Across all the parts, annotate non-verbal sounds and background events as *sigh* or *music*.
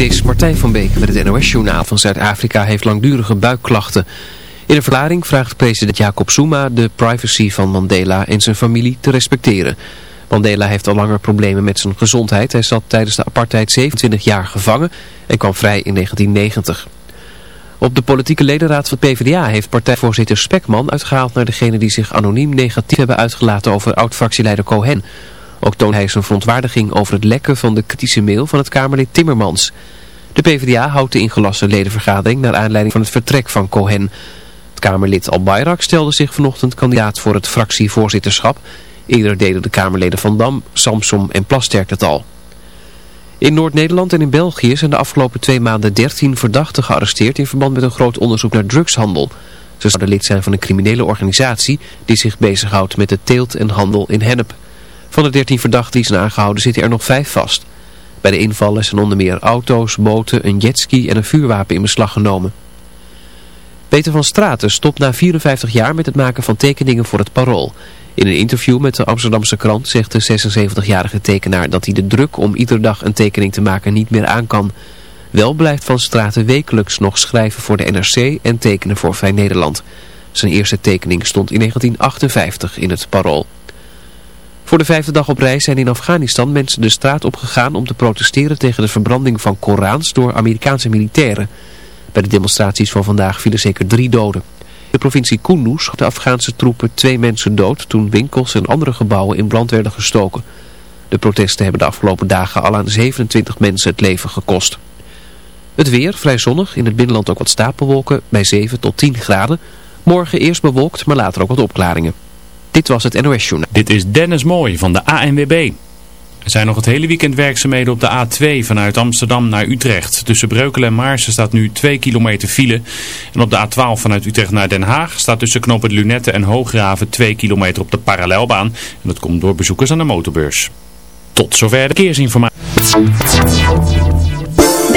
Dit is Martijn van Beek met het NOS-journaal van Zuid-Afrika heeft langdurige buikklachten. In een verklaring vraagt president Jacob Zuma de privacy van Mandela en zijn familie te respecteren. Mandela heeft al langer problemen met zijn gezondheid. Hij zat tijdens de apartheid 27 jaar gevangen en kwam vrij in 1990. Op de politieke ledenraad van PvdA heeft partijvoorzitter Spekman uitgehaald naar degene die zich anoniem negatief hebben uitgelaten over oud-fractieleider Cohen... Ook toonde hij zijn verontwaardiging over het lekken van de kritische mail van het Kamerlid Timmermans. De PvdA houdt de ingelaste ledenvergadering naar aanleiding van het vertrek van Cohen. Het Kamerlid Al Bayrak stelde zich vanochtend kandidaat voor het fractievoorzitterschap. Eerder deden de Kamerleden Van Dam, Samsom en Plasterk het al. In Noord-Nederland en in België zijn de afgelopen twee maanden 13 verdachten gearresteerd in verband met een groot onderzoek naar drugshandel. Ze zouden lid zijn van een criminele organisatie die zich bezighoudt met de teelt en handel in hennep. Van de 13 verdachten die zijn aangehouden zitten er nog vijf vast. Bij de invallen zijn onder meer auto's, boten, een jetski en een vuurwapen in beslag genomen. Peter van Straten stopt na 54 jaar met het maken van tekeningen voor het Parool. In een interview met de Amsterdamse krant zegt de 76-jarige tekenaar dat hij de druk om iedere dag een tekening te maken niet meer aan kan. Wel blijft Van Straten wekelijks nog schrijven voor de NRC en tekenen voor Vrij Nederland. Zijn eerste tekening stond in 1958 in het Parool. Voor de vijfde dag op reis zijn in Afghanistan mensen de straat opgegaan om te protesteren tegen de verbranding van Korans door Amerikaanse militairen. Bij de demonstraties van vandaag vielen zeker drie doden. In de provincie Kunduz de Afghaanse troepen twee mensen dood toen winkels en andere gebouwen in brand werden gestoken. De protesten hebben de afgelopen dagen al aan 27 mensen het leven gekost. Het weer, vrij zonnig, in het binnenland ook wat stapelwolken bij 7 tot 10 graden. Morgen eerst bewolkt, maar later ook wat opklaringen. Dit was het NOS Journal. Dit is Dennis Mooij van de ANWB. Er zijn nog het hele weekend werkzaamheden op de A2 vanuit Amsterdam naar Utrecht. Tussen Breukelen en Maarsen staat nu 2 kilometer file. En op de A12 vanuit Utrecht naar Den Haag staat tussen knooppunt Lunette en Hoograven 2 kilometer op de parallelbaan. En dat komt door bezoekers aan de motorbeurs. Tot zover de keersinformatie.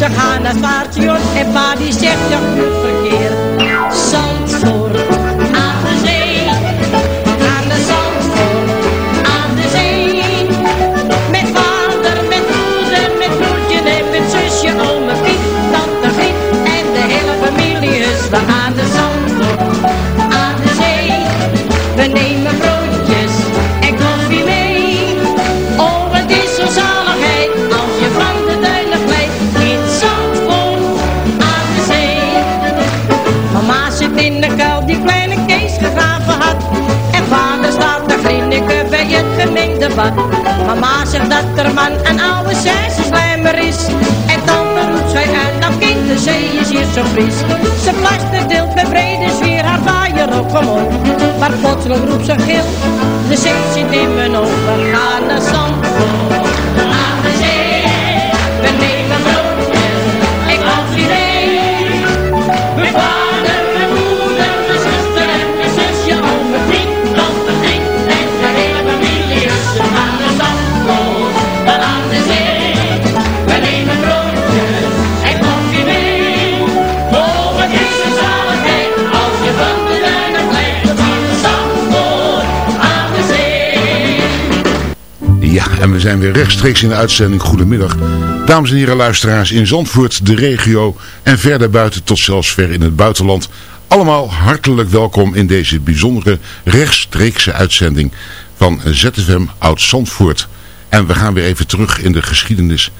Ze gaan naar het paardje en pa die zegt ja goed verkeer. Dat man een oude slijmer is. En tante roept zij uit, nou kind, de zee is hier zo fris. Ze plaster deelt met brede zwier haar vaaier op omhoog. Maar plotseling roept ze gil, de zee zit in mijn ogen. Gaan naar Zandvoort, aan de zee. En we zijn weer rechtstreeks in de uitzending. Goedemiddag. Dames en heren luisteraars in Zandvoort, de regio en verder buiten tot zelfs ver in het buitenland. Allemaal hartelijk welkom in deze bijzondere rechtstreekse uitzending van ZFM Oud Zandvoort. En we gaan weer even terug in de geschiedenis.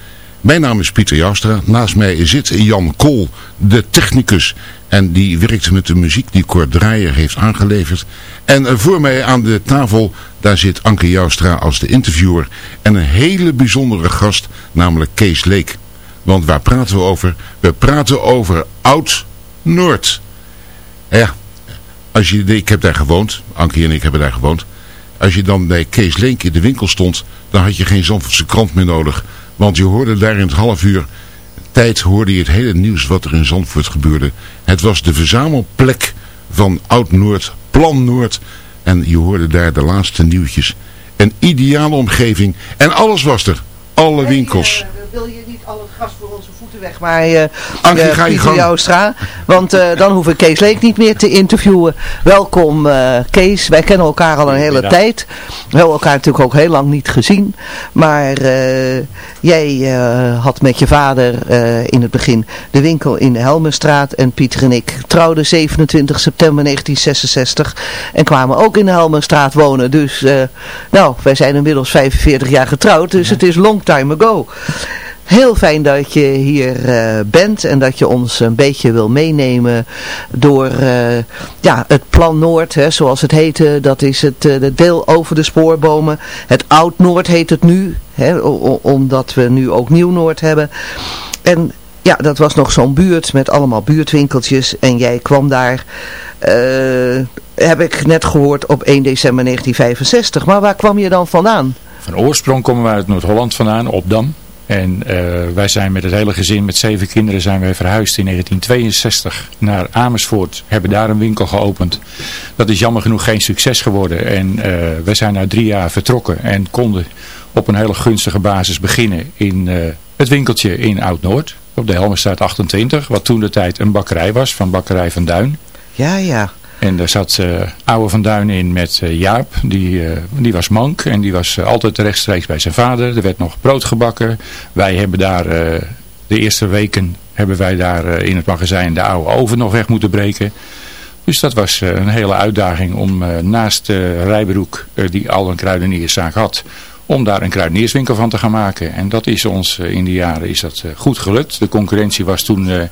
Mijn naam is Pieter Joustra. Naast mij zit Jan Kool, de technicus. En die werkt met de muziek die Kort Draaier heeft aangeleverd. En voor mij aan de tafel, daar zit Anke Joustra als de interviewer. En een hele bijzondere gast, namelijk Kees Leek. Want waar praten we over? We praten over Oud-Noord. Ja, als je, ik heb daar gewoond. Anke en ik hebben daar gewoond. Als je dan bij Kees Leek in de winkel stond, dan had je geen Zandvoortse krant meer nodig. Want je hoorde daar in het half uur tijd hoorde je het hele nieuws wat er in Zandvoort gebeurde. Het was de verzamelplek van Oud-Noord, Plan Noord. En je hoorde daar de laatste nieuwtjes. Een ideale omgeving. En alles was er. Alle winkels. Eh, wil je niet al het gas voor voeten weg, maar uh, Ankie. Joustra. Want uh, dan hoef ik Kees Leek niet meer te interviewen. Welkom Kees, wij kennen elkaar al een hele tijd. We hebben elkaar natuurlijk ook heel lang niet gezien. Maar jij had met je vader in het begin de winkel in de Helmenstraat. En Pieter en ik trouwden 27 september 1966. En kwamen ook in de Helmenstraat wonen. Dus nou, wij zijn inmiddels 45 jaar getrouwd. Dus het is long time ago. Heel fijn dat je hier uh, bent en dat je ons een beetje wil meenemen door uh, ja, het Plan Noord, hè, zoals het heette. Dat is het, uh, deel over de spoorbomen. Het Oud Noord heet het nu, hè, omdat we nu ook Nieuw Noord hebben. En ja, dat was nog zo'n buurt met allemaal buurtwinkeltjes en jij kwam daar... heb ik net gehoord op 1 december 1965. Maar waar kwam je dan vandaan? Van oorsprong komen we uit Noord-Holland vandaan, op Dam. En uh, wij zijn met het hele gezin, met zeven kinderen, zijn wij verhuisd in 1962 naar Amersfoort. Hebben daar een winkel geopend. Dat is jammer genoeg geen succes geworden. En uh, wij zijn na drie jaar vertrokken en konden op een hele gunstige basis beginnen in uh, het winkeltje in Oud-Noord. Op de Helmerstraat 28, wat toen de tijd een bakkerij was van Bakkerij van Duin. Ja, ja. En daar zat uh, Oude van Duin in met uh, Jaap. Die, uh, die was mank en die was altijd rechtstreeks bij zijn vader. Er werd nog brood gebakken. Wij hebben daar de eerste weken hebben wij daar in het magazijn de oude oven nog weg moeten breken. Dus dat was een hele uitdaging om naast Rijberoek, die al een kruidenierszaak had, om daar een kruidenierswinkel van te gaan maken. En dat is ons in die jaren is dat, goed gelukt. De concurrentie was toen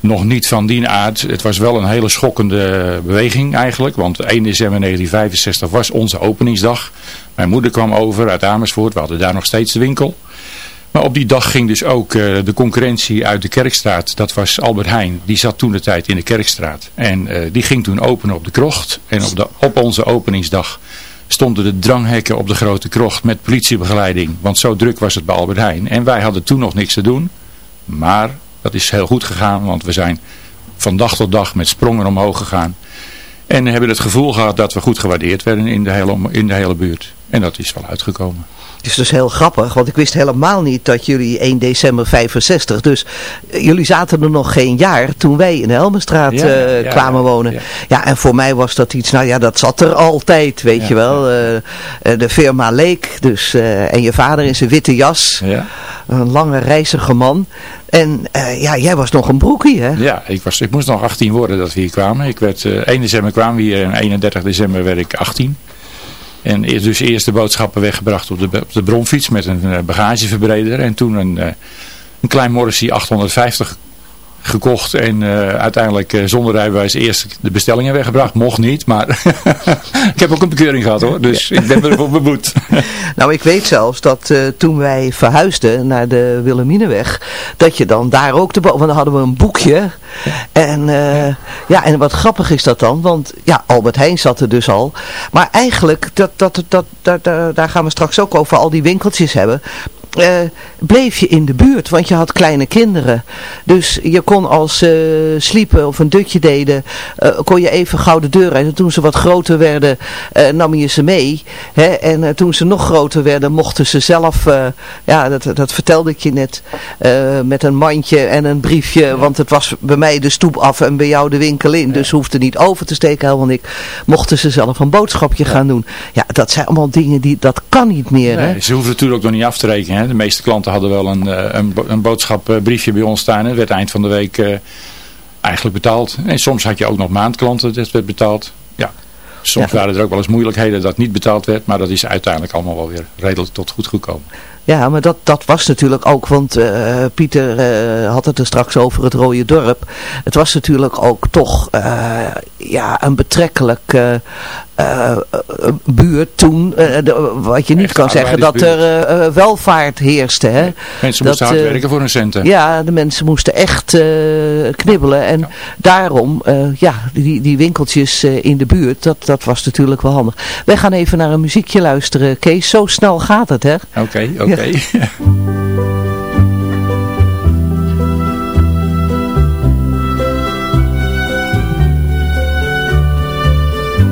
nog niet van die aard. Het was wel een hele schokkende beweging eigenlijk. Want 1 december 1965 was onze openingsdag. Mijn moeder kwam over uit Amersfoort. We hadden daar nog steeds de winkel. Maar op die dag ging dus ook uh, de concurrentie uit de Kerkstraat. Dat was Albert Heijn. Die zat toen de tijd in de Kerkstraat. En uh, die ging toen openen op de krocht. En op, de, op onze openingsdag stonden de dranghekken op de grote krocht met politiebegeleiding. Want zo druk was het bij Albert Heijn. En wij hadden toen nog niks te doen. Maar dat is heel goed gegaan, want we zijn van dag tot dag met sprongen omhoog gegaan. En hebben het gevoel gehad dat we goed gewaardeerd werden in de hele, in de hele buurt. En dat is wel uitgekomen. Het is dus heel grappig, want ik wist helemaal niet dat jullie 1 december 65, dus eh, jullie zaten er nog geen jaar toen wij in de Helmenstraat ja, uh, ja, kwamen ja, wonen. Ja. en voor mij was dat iets, nou ja, dat zat er altijd, weet je wel. Uh, de firma Leek, dus, en je vader in zijn witte jas, een lange reizige man. En ja, jij was nog een broekie, hè? Ja, ik, was, ik moest nog 18 worden dat we hier kwamen. Ik werd, 1 december kwamen we hier en 31 december werd ik 18. En dus eerst de boodschappen weggebracht op de, op de bronfiets met een bagageverbreder. En toen een, een klein Morrissey 850 gekocht en uh, uiteindelijk uh, zonder rijbewijs eerst de bestellingen weggebracht. Mocht niet, maar *laughs* ik heb ook een bekeuring gehad hoor. Dus ik ben ervoor beboet. *laughs* nou, ik weet zelfs dat uh, toen wij verhuisden naar de Willemineweg, dat je dan daar ook de... Want dan hadden we een boekje. En ja, en wat grappig is dat dan, want ja, Albert Heijn zat er dus al. Maar eigenlijk, dat, dat, dat, dat, daar gaan we straks ook over al die winkeltjes hebben. Eh, bleef je in de buurt, want je had kleine kinderen. Dus je kon als ze sliepen of een dutje deden, eh, kon je even gauw de deur uit. En toen ze wat groter werden, eh, nam je ze mee. Hè? En eh, toen ze nog groter werden, mochten ze zelf, eh, ja, dat, dat vertelde ik je net, eh, met een mandje en een briefje. Want het was bij mij de stoep af en bij jou de winkel in. Dus ze hoefden niet over te steken, helemaal niks. Mochten ze zelf een boodschapje gaan doen. Ja, dat zijn allemaal dingen die, dat kan niet meer. Hè? Nee, ze hoeven natuurlijk ook nog niet af te rekenen. Hè. De meeste klanten hadden wel een, eh, een, een boodschapbriefje bij ons staan. Het werd eind van de week eh, eigenlijk betaald. En soms had je ook nog maandklanten, dat werd betaald. Ja. Soms Ja. waren er ook wel eens moeilijkheden dat niet betaald werd. Maar dat is uiteindelijk allemaal wel weer redelijk tot goed gekomen. Ja, maar dat, dat was natuurlijk ook, want eh, Pieter had het er straks over het Rode Dorp. Het was natuurlijk ook toch ja, een betrekkelijk eh, eh, buurt toen. eh, de- wat je niet Echt kan zeggen dat er welvaart heerste. Hè? Mensen Dat, moesten hard werken voor hun centen. Ja, de mensen moesten echt knibbelen. En daarom, ja, die, die winkeltjes in de buurt, dat, dat was natuurlijk wel handig. Wij gaan even naar een muziekje luisteren, Kees. Zo snel gaat het, hè? Oké, oké. *laughs*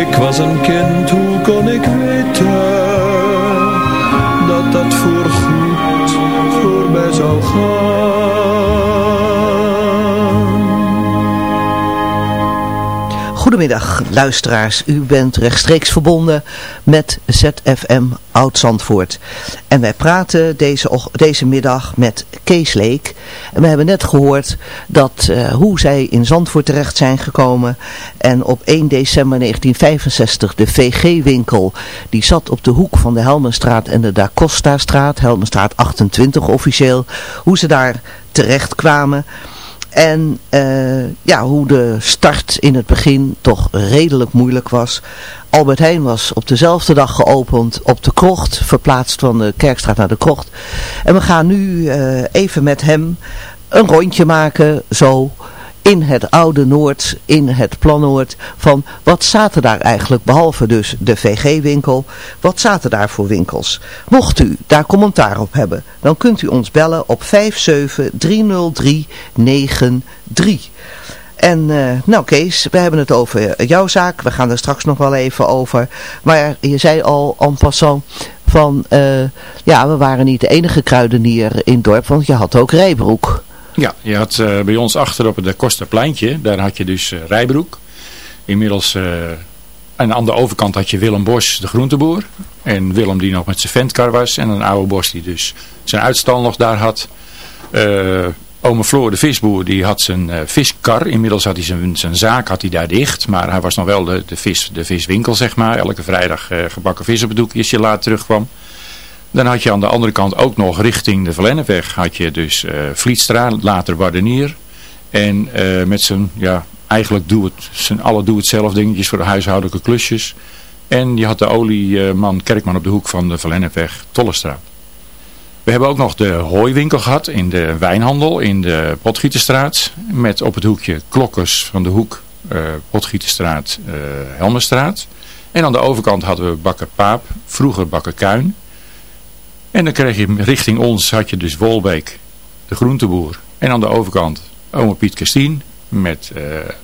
Ik was een kind, hoe kon ik weten dat dat voorgoed voorbij zou gaan? Goedemiddag luisteraars, u bent rechtstreeks verbonden met ZFM Oud-Zandvoort. En wij praten deze, deze middag met Kees Leek. En we hebben net gehoord dat, eh, hoe zij in Zandvoort terecht zijn gekomen. En op 1 december 1965 de VG-winkel, die zat op de hoek van de Helmenstraat en de Da Costa-straat. Helmenstraat 28 officieel. Hoe ze daar terecht kwamen. En eh, ja, hoe de start in het begin toch redelijk moeilijk was. Albert Heijn was op dezelfde dag geopend op de krocht, verplaatst van de Kerkstraat naar de krocht. En we gaan nu eh, even met hem een rondje maken, zo in het oude Noord, in het Planoord, van wat zaten daar eigenlijk, behalve dus de VG-winkel, wat zaten daar voor winkels? Mocht u daar commentaar op hebben, dan kunt u ons bellen op 5730393. En uh, nou Kees, we hebben het over jouw zaak. We gaan er straks nog wel even over. Maar je zei al en passant van, uh, ja, we waren niet de enige kruidenier in het dorp, want je had ook Rijbroek. Ja, je had uh, bij ons achter op het Kosterpleintje, daar had je dus uh, Rijbroek. Inmiddels, uh, en aan de overkant had je Willem Bos, de groenteboer. En Willem die nog met zijn ventkar was. En een oude Bos die dus zijn uitstal nog daar had. Ome Floor, de visboer, die had zijn viskar. Inmiddels had hij zijn, zijn zaak had hij daar dicht. Maar hij was nog wel de, de, vis, de viswinkel, zeg maar. Elke vrijdag gebakken vis op het doekje als je laat terugkwam. Dan had je aan de andere kant ook nog richting de Verlennepweg had je dus uh, Vlietstraat, later Wardenier. En uh, met zijn, ja, eigenlijk doe het, zijn alle doe-het-zelf dingetjes voor de huishoudelijke klusjes. En je had de olieman Kerkman op de hoek van de Verlennepweg, Tollestraat. We hebben ook nog de hooiwinkel gehad in de wijnhandel in de Potgieterstraat. Met op het hoekje klokkers van de hoek uh, Potgieterstraat, uh, Helmerstraat. En aan de overkant hadden we Bakker Paap, vroeger Bakker Kuin. En dan kreeg je richting ons, had je dus Wolbeek, de groenteboer. En aan de overkant oma Piet Kastien met uh,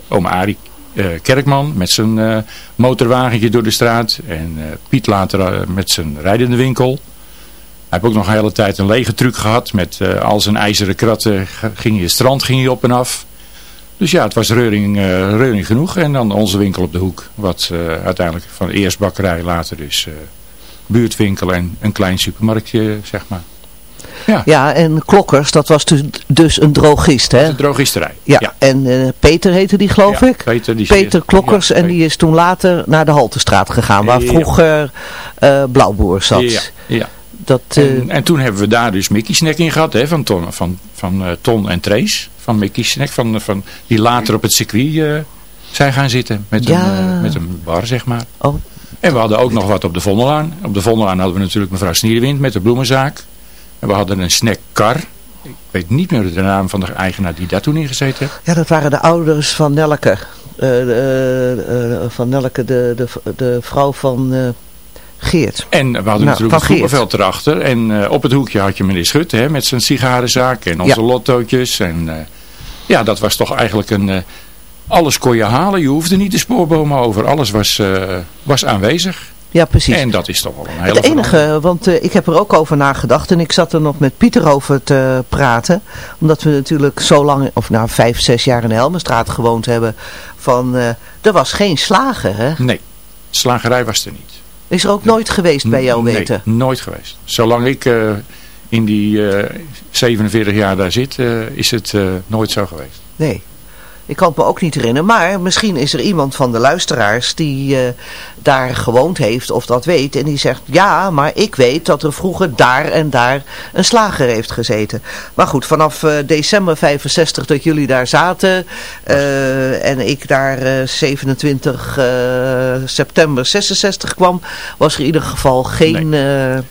oma Arie uh, Kerkman met zijn uh, motorwagentje door de straat. En Piet later met zijn rijdende winkel. Hij heeft ook nog een hele tijd een lege truc gehad. Met al zijn ijzeren kratten ging je strand ging op en af. Dus ja, het was reuring, reuring genoeg. En dan onze winkel op de hoek. Wat uiteindelijk van eerst bakkerij later dus buurtwinkel en een klein supermarktje, zeg maar. Ja. ja, en Klokkers, dat was dus, dus een drogist, hè? Een drogisterij. Ja, ja. en uh, Peter heette die, geloof ja, ik? Peter, die Peter Klokkers, en die is toen later naar de Haltestraat gegaan, waar vroeger uh, Blauwboer zat. Ja, ja. Dat, uh, en, en, toen hebben we daar dus Mickey Snack in gehad, hè, van Ton, van, van, Ton en Trace. Van Mickey Snack, van, van, die later op het circuit zijn gaan zitten met, een, met een bar, zeg maar. Oh, en we hadden ook nog wat op de Vondelaan. Op de Vondelaan hadden we natuurlijk mevrouw Snierwind met de bloemenzaak. En we hadden een snackkar. Ik weet niet meer de naam van de eigenaar die daar toen in gezeten heeft. Ja, dat waren de ouders van Nelke. Uh, uh, uh, van Nelke, de, de, de vrouw van Geert. En we hadden nou, natuurlijk het voetbalveld erachter. En op het hoekje had je meneer Schut hè, met zijn sigarenzaak en onze ja. lottootjes. En ja, dat was toch eigenlijk een alles kon je halen. Je hoefde niet de spoorbomen over. Alles was, uh, was aanwezig. Ja, precies. En dat is toch wel een hele Het enige, want uh, ik heb er ook over nagedacht en ik zat er nog met Pieter over te praten. Omdat we natuurlijk zo lang, of nou vijf, zes jaar in de Helmenstraat gewoond hebben. Van, uh, er was geen slager, hè? Nee, slagerij was er niet. Is er ook nooit geweest bij jou weten? Nee, nooit geweest. Zolang ik uh, in die 47 jaar daar zit, is het nooit zo geweest. Nee. Ik kan het me ook niet herinneren. Maar misschien is er iemand van de luisteraars die uh, daar gewoond heeft of dat weet. En die zegt, ja, maar ik weet dat er vroeger daar en daar een slager heeft gezeten. Maar goed, vanaf uh, december 65 dat jullie daar zaten. Uh, en ik daar 27 september 66 kwam. Was er in ieder geval geen... Nee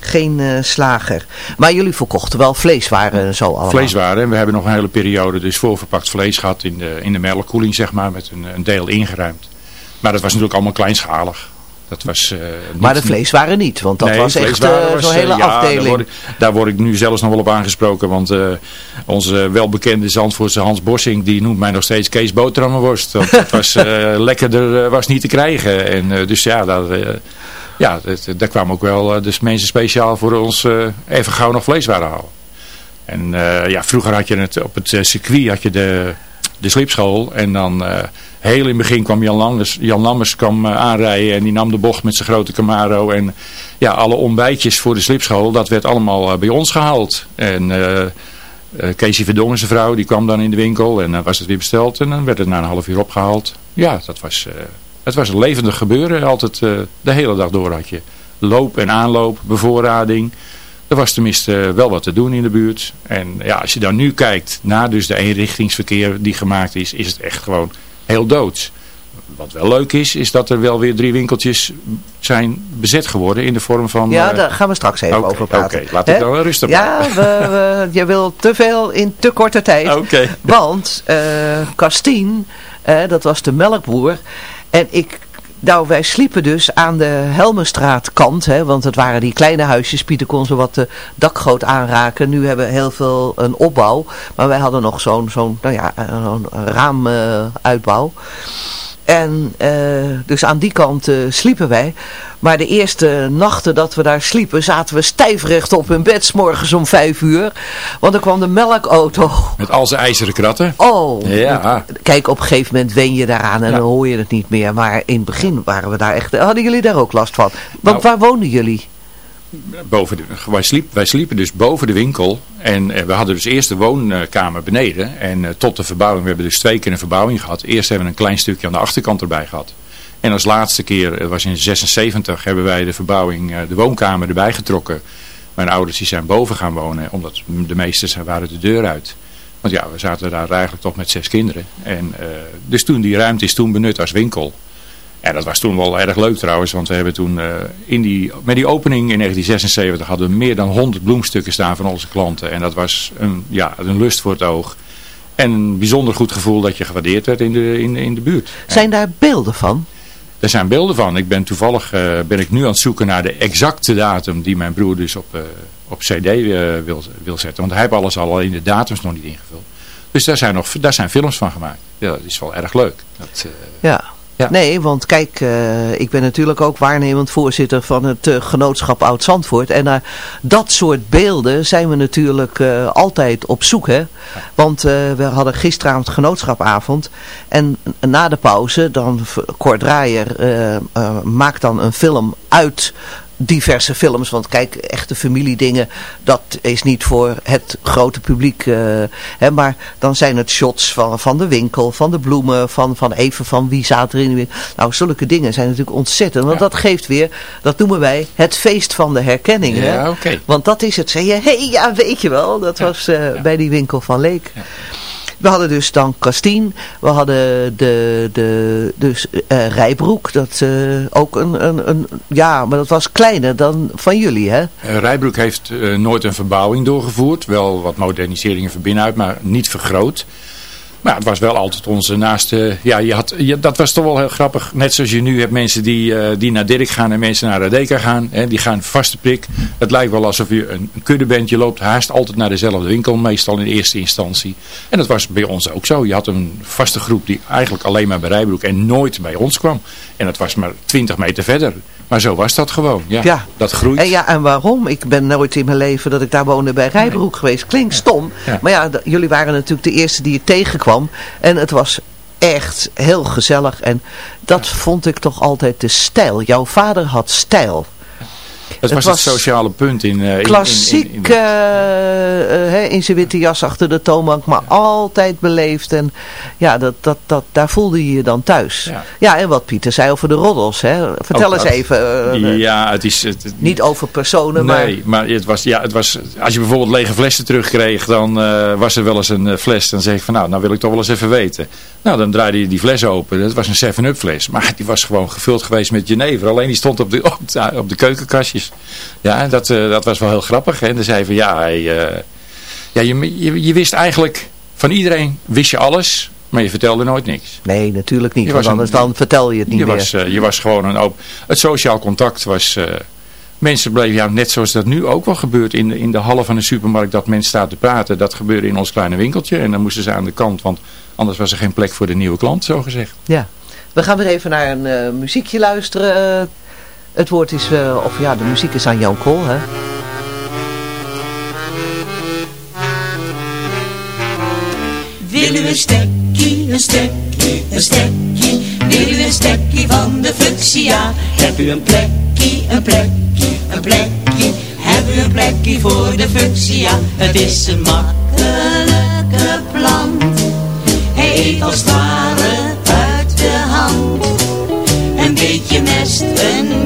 geen uh, slager. Maar jullie verkochten wel vleeswaren zo allemaal. Vleeswaren. En we hebben nog een hele periode dus voorverpakt vlees gehad in de, in de melkkoeling, zeg maar, met een, een deel ingeruimd. Maar dat was natuurlijk allemaal kleinschalig. Dat was, uh, maar de vleeswaren niet, want dat nee, was echt uh, zo'n hele ja, afdeling. Daar word, ik, daar word, ik, nu zelfs nog wel op aangesproken, want onze welbekende Zandvoortse Hans Bossing, die noemt mij nog steeds Kees Boterhammenworst. Want het was *laughs* lekkerder was niet te krijgen. En dus ja, dat, ja, dat, daar kwamen ook wel dus mensen speciaal voor ons even gauw nog vleeswaren halen. En ja, vroeger had je het op het circuit had je de, de slipschool en dan heel in het begin kwam Jan Lammers, Jan Lammers kwam aanrijden en die nam de bocht met zijn grote Camaro. En ja, alle ontbijtjes voor de slipschool, dat werd allemaal bij ons gehaald. En uh, uh, Casey Verdongen, zijn vrouw, die kwam dan in de winkel en dan was het weer besteld. En dan werd het na een half uur opgehaald. Ja, dat was, uh, het was een levendig gebeuren. Altijd de hele dag door had je loop en aanloop, bevoorrading. er was tenminste wel wat te doen in de buurt. En ja, als je dan nu kijkt naar dus de eenrichtingsverkeer die gemaakt is, is het echt gewoon heel doods. Wat wel leuk is, is dat er wel weer drie winkeltjes zijn bezet geworden in de vorm van... Ja, uh... daar gaan we straks even okay, over praten. Oké, laat ik dan rustig Ja, we, we, je wil te veel in te korte tijd. Oké. Want uh, Castien, uh, dat was de melkboer. En ik nou, wij sliepen dus aan de Helmenstraat kant, hè, want het waren die kleine huisjes. Pieter kon ze wat de dakgoot aanraken. Nu hebben we heel veel een opbouw, maar wij hadden nog zo'n zo'n nou ja, raamuitbouw. Uh, en uh, dus aan die kant uh, sliepen wij. Maar de eerste nachten dat we daar sliepen, zaten we stijfrecht op in bed, s morgens om vijf uur. Want er kwam de melkauto. Met al zijn ijzeren kratten. Oh. Ja. Kijk, op een gegeven moment wen je daaraan en ja. dan hoor je het niet meer. Maar in het begin waren we daar echt, hadden jullie daar ook last van? Want nou, waar woonden jullie? Boven wij, sliep, wij sliepen dus boven de winkel en uh, we hadden dus eerst de woonkamer beneden en uh, tot de verbouwing, we hebben dus twee keer een verbouwing gehad. Eerst hebben we een klein stukje aan de achterkant erbij gehad. En als laatste keer, uh, was in 76, hebben wij de verbouwing, de woonkamer erbij getrokken. Mijn ouders die zijn boven gaan wonen, omdat de meesten waren de deur uit. Want ja, we zaten daar eigenlijk toch met zes kinderen. En, dus toen die ruimte is toen benut als winkel. Ja, dat was toen wel erg leuk trouwens, want we hebben toen uh, in die, met die opening in 1976 hadden we meer dan 100 bloemstukken staan van onze klanten. En dat was een, ja, een lust voor het oog. En een bijzonder goed gevoel dat je gewaardeerd werd in de, in, in de buurt. Zijn daar beelden van? Er zijn beelden van. Ik ben toevallig uh, ben ik nu aan het zoeken naar de exacte datum die mijn broer dus op, uh, op cd wil, wil zetten. Want hij heeft alles al in de datums nog niet ingevuld. Dus daar zijn, nog, daar zijn films van gemaakt. Ja, dat is wel erg leuk. Dat, ja. Ja. Nee, want kijk, uh, ik ben natuurlijk ook waarnemend voorzitter van het uh, genootschap Oud-Zandvoort. En naar dat soort beelden zijn we natuurlijk uh, altijd op zoek. Hè? Want we hadden gisteravond genootschapavond. En na de pauze, dan Kort Draaier maakt dan een film uit diverse films. Want kijk, echte familiedingen, dat is niet voor het grote publiek. Uh, hè, maar dan zijn het shots van, van de winkel, van de bloemen, van, van even van wie zaten er in de winkel. Nou, zulke dingen zijn natuurlijk ontzettend. Want ja. dat geeft weer, dat noemen wij het feest van de herkenning. Ja, hè? Okay. Want dat is het. Zeg je, hé, hey, ja, weet je wel. Dat was uh, ja. bij die winkel van Leek. We hadden dus dan Kastien. We hadden de, de dus, uh, Rijbroek. Dat uh, ook een, een, een, ja, maar dat was kleiner dan van jullie, hè? Uh, Rijbroek heeft nooit een verbouwing doorgevoerd. Wel wat moderniseringen van binnenuit, maar niet vergroot. Maar het was wel altijd onze naaste... Ja, je had, dat was toch wel heel grappig. Net zoals je nu hebt mensen die, uh, die naar Dirk gaan en mensen naar Radeka gaan. Hè, die gaan vaste prik. Het lijkt wel alsof je een, een kudde bent. Je loopt haast altijd naar dezelfde winkel. Meestal in eerste instantie. En dat was bij ons ook zo. Je had een vaste groep die eigenlijk alleen maar bij Rijbroek en nooit bij ons kwam. En dat was maar 20 meter verder. Maar zo was dat gewoon. Ja, ja. Dat groeit. En ja, en waarom? Ik ben nooit in mijn leven dat ik daar woonde bij Rijbroek nee. geweest. Klinkt stom. Ja. Maar ja, jullie waren natuurlijk de eerste die ik tegenkwam. En het was echt heel gezellig. En dat vond ik toch altijd de stijl. Jouw vader had stijl. Het was het, was het sociale punt in... Uh, klassiek in, in, in, uh, uh, in zijn witte jas achter de toonbank, maar altijd beleefd. En ja, dat, dat, dat, daar voelde je je dan thuis. Ja, en wat Pieter zei over de roddels. Hè? Vertel Ook eens even. ja, het is... Het, niet over personen, nee, maar... maar het was, ja, het was... Als je bijvoorbeeld lege flessen terugkreeg, dan was er wel eens een fles. Dan zeg ik van, nou, nou wil ik toch wel eens even weten. Nou, dan draaide je die fles open. Dat was een 7-up fles. Maar die was gewoon gevuld geweest met jenever. Alleen die stond op de, op de, op de keukenkastjes. Ja, dat, uh, dat was wel heel grappig. En dan zei van ja, hij, uh, ja je, je, je, wist eigenlijk van iedereen, wist je alles, maar je vertelde nooit niks. Nee, natuurlijk niet, want anders een, dan vertel je het niet je meer. Was, uh, je was gewoon een open... Het sociaal contact was... mensen bleven, ja, net zoals dat nu ook wel gebeurt in de, in de hallen van een supermarkt, dat mensen staan te praten. Dat gebeurde in ons kleine winkeltje en dan moesten ze aan de kant, want anders was er geen plek voor de nieuwe klant, zo gezegd. Ja, we gaan weer even naar een muziekje luisteren. Het woord is, uh, of ja, de muziek is aan Jan Kool, hè. Wil u een stekkie, een stekkie, een stekkie? Wil u een stekkie van de fuchsia? Heb u een plekje, een plekje, een plekje? Heb u een plekje voor de fuchsia? Het is een makkelijke plant. Hij eet als ware uit de hand. Een beetje mest, een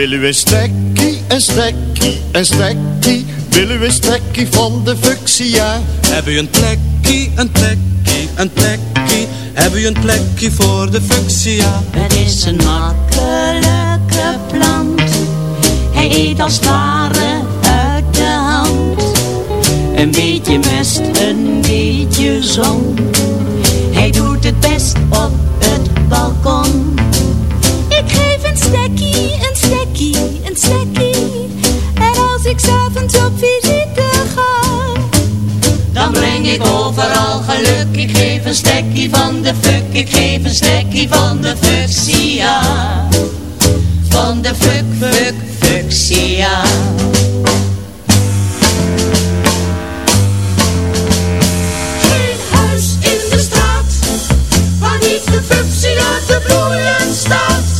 Wil u een stekkie, een stekkie, een stekkie? Wil u een van de fuchsia? Heb u een plekje, een plekje, een plekje? Heb u een plekje voor de fuchsia? Het is een makkelijke plant. Hij eet als ware uit de hand. Een beetje mest, een beetje zon. Hij doet het best op breng ik overal geluk. Ik geef een stekkie van de fuck. Ik geef een stekkie van de fuchsia. Van de fuck, fuck, fuchsia. Geen huis in de straat. Waar niet de fuchsia te bloeien staat.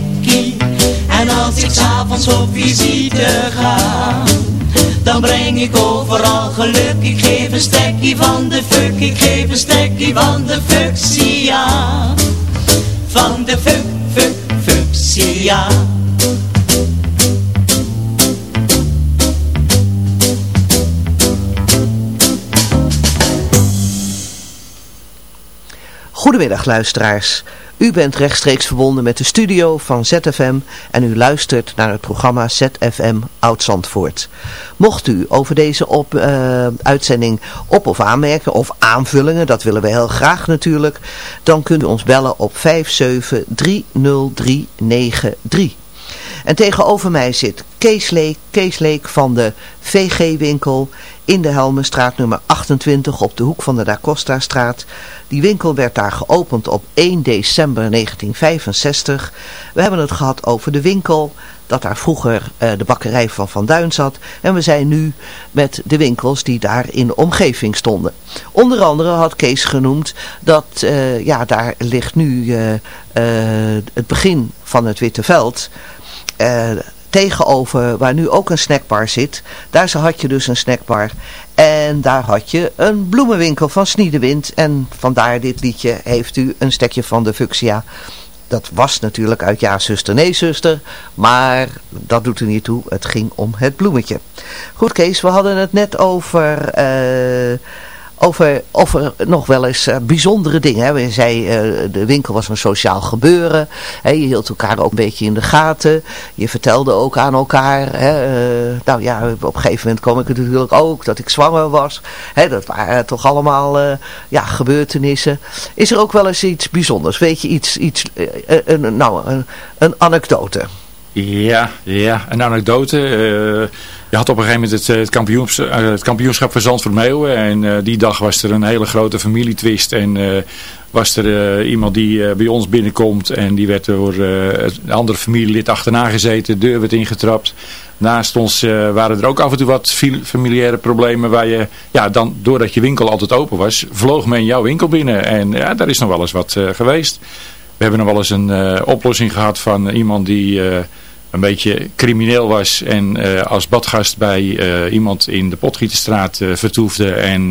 Als op visite ga, dan breng ik overal geluk. Ik geef een stekkie van de fuck, ik geef een stekkie van de fuchsia. Van de fuck, fuck, fuchsia. Goedemiddag luisteraars. U bent rechtstreeks verbonden met de studio van ZFM en u luistert naar het programma ZFM Oud-Zandvoort. Mocht u over deze op, eh, uitzending op- of aanmerken of aanvullingen, dat willen we heel graag natuurlijk, dan kunt u ons bellen op 5730393. En tegenover mij zit Kees Leek, Kees Leek van de VG-winkel in de Helmenstraat nummer 28 op de hoek van de Da Costa straat. Die winkel werd daar geopend op 1 december 1965. We hebben het gehad over de winkel, dat daar vroeger eh, de bakkerij van Van Duin zat. En we zijn nu met de winkels die daar in de omgeving stonden. Onder andere had Kees genoemd dat eh, ja, daar ligt nu eh, het begin van het Witte Veld... Tegenover waar nu ook een snackbar zit. Daar had je dus een snackbar. En daar had je een bloemenwinkel van Sniedewind. En vandaar dit liedje heeft u een stekje van de fuchsia. Dat was natuurlijk uit Ja, zuster, nee, zuster. Maar dat doet er niet toe. Het ging om het bloemetje. Goed, Kees, we hadden het net over... eh, over of er nog wel eens eh, bijzondere dingen. Hè. Zei, eh, de winkel was een sociaal gebeuren. Hè. Je hield elkaar ook een beetje in de gaten. Je vertelde ook aan elkaar. Hè. eh, nou ja, op een gegeven moment kwam ik natuurlijk ook dat ik zwanger was. Hè. Dat waren toch allemaal eh, ja, gebeurtenissen. Is er ook wel eens iets bijzonders? Weet je iets, iets eh, eh, een, nou, een anekdote? Ja, ja, een anekdote. eh, je had op een gegeven moment het, eh, het, eh, het kampioenschap van Zandvoort Meeuwen. En die dag was er een hele grote familietwist. En was er iemand die bij ons binnenkomt. En die werd door een andere familielid achterna gezeten. De deur werd ingetrapt. Naast ons waren er ook af en toe wat familiaire problemen. Waar je, ja, dan, doordat je winkel altijd open was, vloog men jouw winkel binnen. En ja, daar is nog wel eens wat geweest. We hebben nog wel eens een oplossing gehad van iemand die... een beetje crimineel was en eh, als badgast bij eh, iemand in de Potgieterstraat uh, vertoefde. En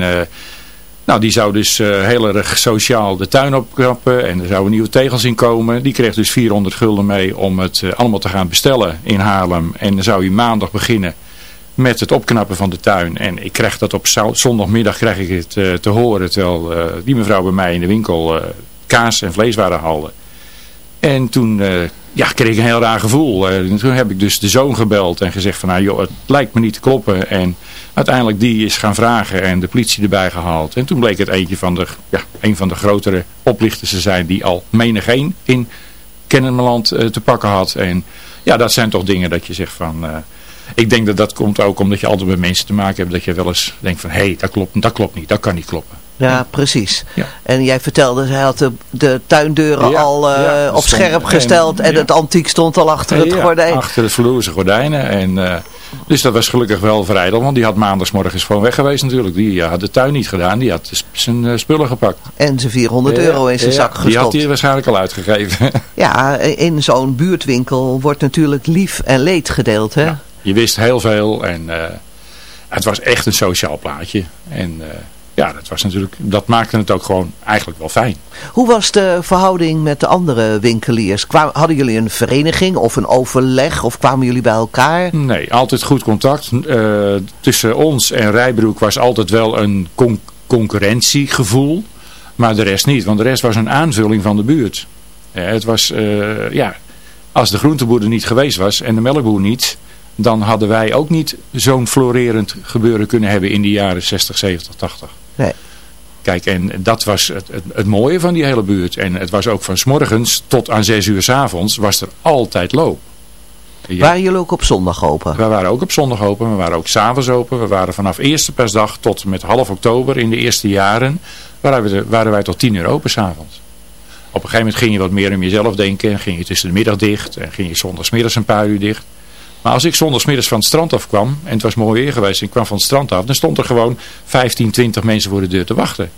nou, die zou dus heel erg sociaal de tuin opknappen en er zouden nieuwe tegels in komen. Die kreeg dus 400 gulden mee om het allemaal te gaan bestellen in Haarlem. En dan zou hij maandag beginnen met het opknappen van de tuin. En ik kreeg dat op zondagmiddag krijg ik het te horen terwijl die mevrouw bij mij in de winkel kaas en vleeswaren haalde. En toen ja, kreeg ik een heel raar gevoel. Uh, toen heb ik dus de zoon gebeld en gezegd van nou joh, het lijkt me niet te kloppen. En uiteindelijk die is gaan vragen en de politie erbij gehaald. En toen bleek het eentje van de, ja, een van de grotere oplichters te zijn die al menigeen in Kennemerland uh, te pakken had. En ja, dat zijn toch dingen dat je zegt van... Ik denk dat dat komt ook omdat je altijd met mensen te maken hebt dat je wel eens denkt van hé, hey, dat klopt, dat klopt niet, dat kan niet kloppen. Ja, precies. En jij vertelde, hij had de, de tuindeuren al uh, op scherp gesteld en, het antiek stond al achter het gordijn. achter de vloerse gordijnen. En, uh, dus dat was gelukkig wel vrijdel, want die had maandagsmorgens gewoon weg geweest natuurlijk. Die had de tuin niet gedaan, die had zijn spullen gepakt. En zijn 400 euro in zijn zak gestopt. Die had hij waarschijnlijk al uitgegeven. *laughs* ja, in zo'n buurtwinkel wordt natuurlijk lief en leed gedeeld. Hè? je wist heel veel en het was echt een sociaal plaatje. En ja, dat, was natuurlijk, dat maakte het ook gewoon eigenlijk wel fijn. Hoe was de verhouding met de andere winkeliers? Kwam, hadden jullie een vereniging of een overleg of kwamen jullie bij elkaar? Nee, altijd goed contact. Uh, tussen ons en Rijbroek was altijd wel een con concurrentiegevoel. Maar de rest niet, want de rest was een aanvulling van de buurt. Ja, het was, uh, ja, als de groenteboer er niet geweest was en de melkboer niet dan hadden wij ook niet zo'n florerend gebeuren kunnen hebben in de jaren 60, 70, 80. Nee. Kijk, en dat was het, het, het, mooie van die hele buurt. En het was ook van s morgens tot aan 6 uur s avonds was er altijd loop. Ja. Waren jullie ook op zondag open? We waren ook op zondag open. We waren ook s'avonds open. We waren vanaf eerste persdag tot met half oktober in de eerste jaren waren, we, waren wij tot 10 uur open s'avonds. Op een gegeven moment ging je wat meer om jezelf denken. En ging je tussen de middag dicht. En ging je zondagsmiddags een paar uur dicht. Maar als ik zondagsmiddags van het strand af kwam, en het was mooi weer geweest, en ik kwam van het strand af, dan stond er gewoon 15, 20 mensen voor de deur te wachten.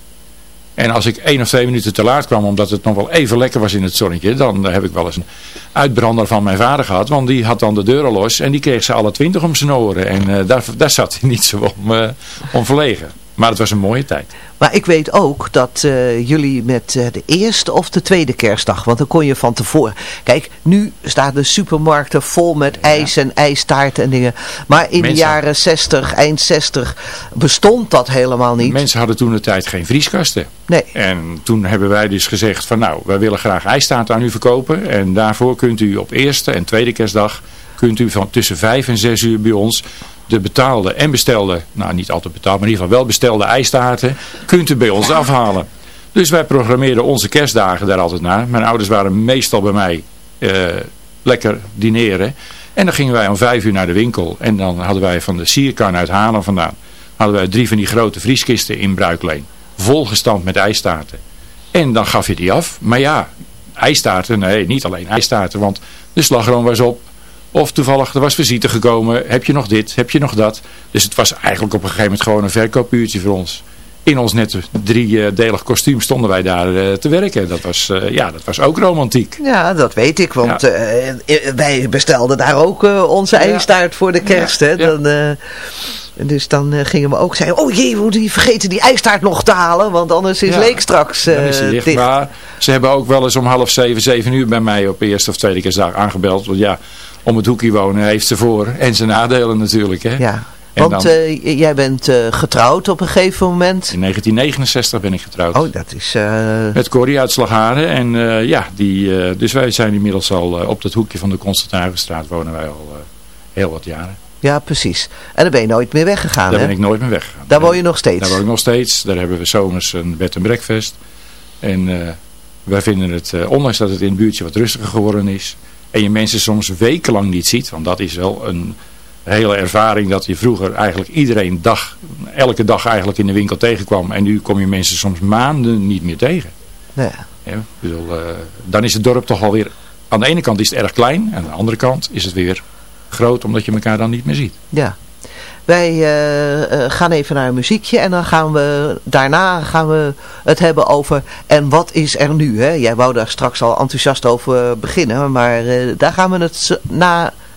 En als ik één of twee minuten te laat kwam, omdat het nog wel even lekker was in het zonnetje, dan heb ik wel eens een uitbrander van mijn vader gehad. Want die had dan de deuren los en die kreeg ze alle twintig om zijn oren. En uh, daar, daar zat hij niet zo om, uh, om verlegen. Maar het was een mooie tijd. Maar ik weet ook dat uh, jullie met uh, de eerste of de tweede kerstdag, want dan kon je van tevoren... Kijk, nu staan de supermarkten vol met ijs en ijstaarten en dingen. Maar in de jaren 60, eind 60, bestond dat helemaal niet. Mensen hadden toen de tijd geen vrieskasten. Nee. En toen hebben wij dus gezegd van nou, wij willen graag ijstaarten aan u verkopen. En daarvoor kunt u op eerste en tweede kerstdag kunt u van tussen vijf en zes uur bij ons de betaalde en bestelde, nou niet altijd betaalde, maar in ieder geval wel bestelde ijstaarten, kunt u bij ons *laughs* afhalen. Dus wij programmeerden onze kerstdagen daar altijd naar. Mijn ouders waren meestal bij mij uh, lekker dineren. En dan gingen wij om vijf uur naar de winkel. En dan hadden wij van de sierkan uit Haarlem vandaan, hadden wij drie van die grote vrieskisten in Bruikleen. Volgestampt met ijstaarten. En dan gaf je die af. Maar ja, ijstaarten, nee, niet alleen ijstaarten, want de slagroom was op. Of toevallig, er was visite gekomen, heb je nog dit, heb je nog dat. Dus het was eigenlijk op een gegeven moment gewoon een verkoopuurtje voor ons. In ons net driedelig kostuum stonden wij daar uh, te werken. Dat was, uh, ja, dat was ook romantiek. Ja, dat weet ik. Want ja. uh, wij bestelden daar ook onze ijstaart voor de kerst. Ja. Hè? Dan, dus dan gingen we ook zeggen, oh jee, we moeten niet vergeten die ijstaart nog te halen. Want anders is Leek straks is dicht. dicht. Maar ze hebben ook wel eens om half zeven, zeven uur bij mij op eerste of tweede kerstdag aangebeld. Want ja, om het hoekje wonen heeft ze voor en zijn nadelen natuurlijk. Hè? Ja. Want dan, uh, jij bent uh, getrouwd op een gegeven moment. In 1969 ben ik getrouwd. Oh, dat is... Uh... Met Corrie uit Slagharen. En ja, die, dus wij zijn inmiddels al op dat hoekje van de Constantijnstraat wonen wij al heel wat jaren. Ja, precies. En daar ben je nooit meer weggegaan, Daar hè? ben ik nooit meer weggegaan. Daar woon je nog steeds? Daar woon ik nog steeds. Daar hebben we zomers een bed en breakfast. En wij vinden het, ondanks dat het in het buurtje wat rustiger geworden is en je mensen soms wekenlang niet ziet, want dat is wel een hele ervaring dat je vroeger eigenlijk iedereen dag, elke dag eigenlijk in de winkel tegenkwam en nu kom je mensen soms maanden niet meer tegen. Ja. ja bedoel, uh, dan is het dorp toch alweer, aan de ene kant is het erg klein en aan de andere kant is het weer groot omdat je elkaar dan niet meer ziet. Ja. Wij uh, uh, gaan even naar een muziekje en dan gaan we daarna gaan we het hebben over en wat is er nu. Hè? Jij wou daar straks al enthousiast over beginnen, maar uh, daar gaan we het na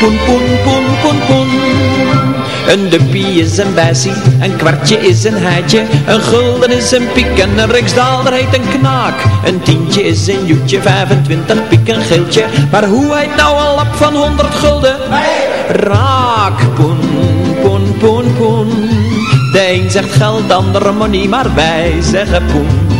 Poen, poen, poen, poen, poen. Een dubbie is een bessie, een kwartje is een heitje, een gulden is een piek en een riksdaalder heet een knaak. Een tientje is een joetje, 25 piek een geeltje, maar hoe heet nou een lap van 100 gulden? Raak, poen, poen, poen, poen. De een zegt geld, de ander money, maar wij zeggen poen.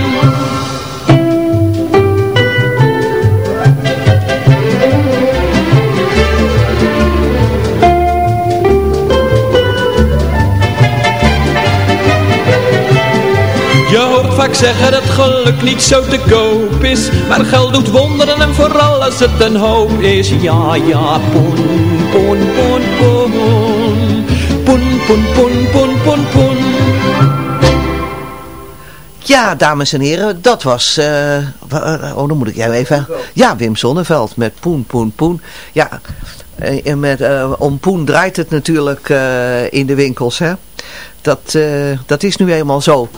Vaak zeggen dat geluk niet zo te koop is Maar geld doet wonderen en vooral als het een hoop is Ja, ja, poen, poen, poen, poen Poen, poen, poen, poen, poen, poen Ja, dames en heren, dat was... eh, oh, dan moet ik jou even... Ja, Wim Sonneveld met Poen, Poen, Poen. Ja, eh, met, eh, om Poen draait het natuurlijk in de winkels, hè. Dat, dat is nu eenmaal zo.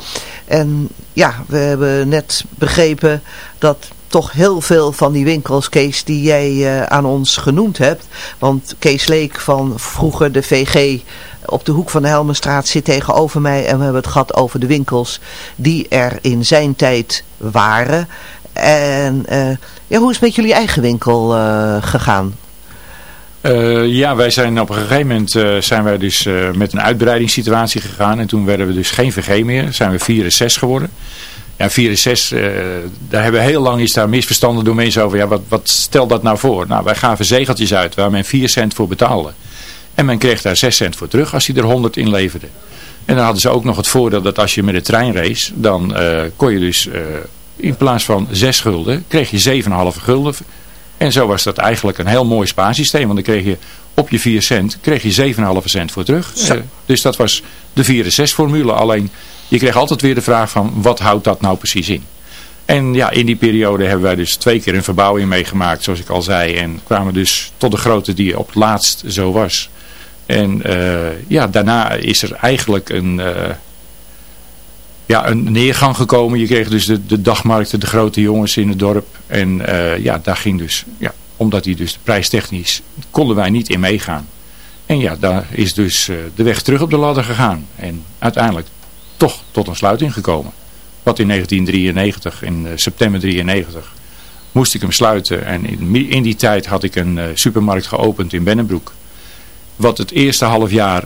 En ja, we hebben net begrepen dat toch heel veel van die winkels, Kees, die jij eh, aan ons genoemd hebt. Want Kees Leek van vroeger de VG op de hoek van de Helmenstraat zit tegenover mij. En we hebben het gehad over de winkels die er in zijn tijd waren. En eh, ja, hoe is het met jullie eigen winkel eh, gegaan? Eh, ja, wij zijn op een gegeven moment eh, zijn wij dus eh, met een uitbreidingssituatie gegaan. En toen werden we dus geen VG meer. Zijn we 4 en 6 geworden. Ja, 4 en 6, eh, daar hebben we heel lang is daar misverstanden door mensen over. Ja, wat, wat stelt dat nou voor? Nou, wij gaven zegeltjes uit waar men 4 cent voor betaalde. En men kreeg daar 6 cent voor terug als hij er 100 in leverde. En dan hadden ze ook nog het voordeel dat als je met de trein race, dan kon je dus in plaats van 6 gulden, kreeg je 7,5 gulden. En zo was dat eigenlijk een heel mooi spaarsysteem. Want dan kreeg je op je 4 cent, kreeg je 7,5 cent voor terug. Eh, dus dat was de 4 en 6 formule. Alleen je kreeg altijd weer de vraag van wat houdt dat nou precies in? En ja, in die periode hebben wij dus twee keer een verbouwing meegemaakt, zoals ik al zei. En kwamen dus tot de grootte die op het laatst zo was. En eh, ja, daarna is er eigenlijk een, eh, ja, een neergang gekomen. Je kreeg dus de, de dagmarkten, de grote jongens in het dorp. En eh, ja, daar ging dus, ja, omdat die dus prijstechnisch, konden wij niet in meegaan. En ja, daar is dus eh, de weg terug op de ladder gegaan. En uiteindelijk toch tot een sluiting gekomen. Wat in 1993, in eh, september 93, moest ik hem sluiten. En in, in die tijd had ik een supermarkt geopend in Bennenbroek. Wat het eerste half jaar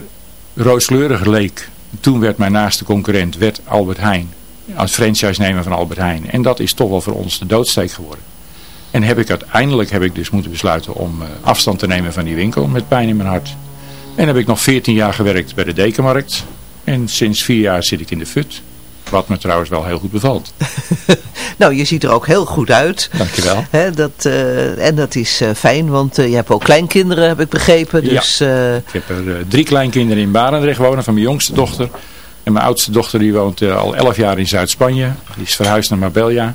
rooskleurig leek. Toen werd mijn naaste concurrent werd Albert Heijn. Als franchise-nemer van Albert Heijn. En dat is toch wel voor ons de doodsteek geworden. En heb ik uiteindelijk heb ik dus moeten besluiten om eh, afstand te nemen van die winkel met pijn in mijn hart. En heb ik nog 14 jaar gewerkt bij de Dekenmarkt. En sinds vier jaar zit ik in de FUT. Wat me trouwens wel heel goed bevalt. *laughs* Nou, je ziet er ook heel goed uit. Dankjewel. Hè, dat, eh, en dat is eh, fijn, want eh, je hebt ook kleinkinderen, heb ik begrepen. Dus, Ik heb er drie kleinkinderen in Barendrecht wonen van mijn jongste dochter. En mijn oudste dochter die woont al elf jaar in Zuid-Spanje. Die is verhuisd naar Marbella.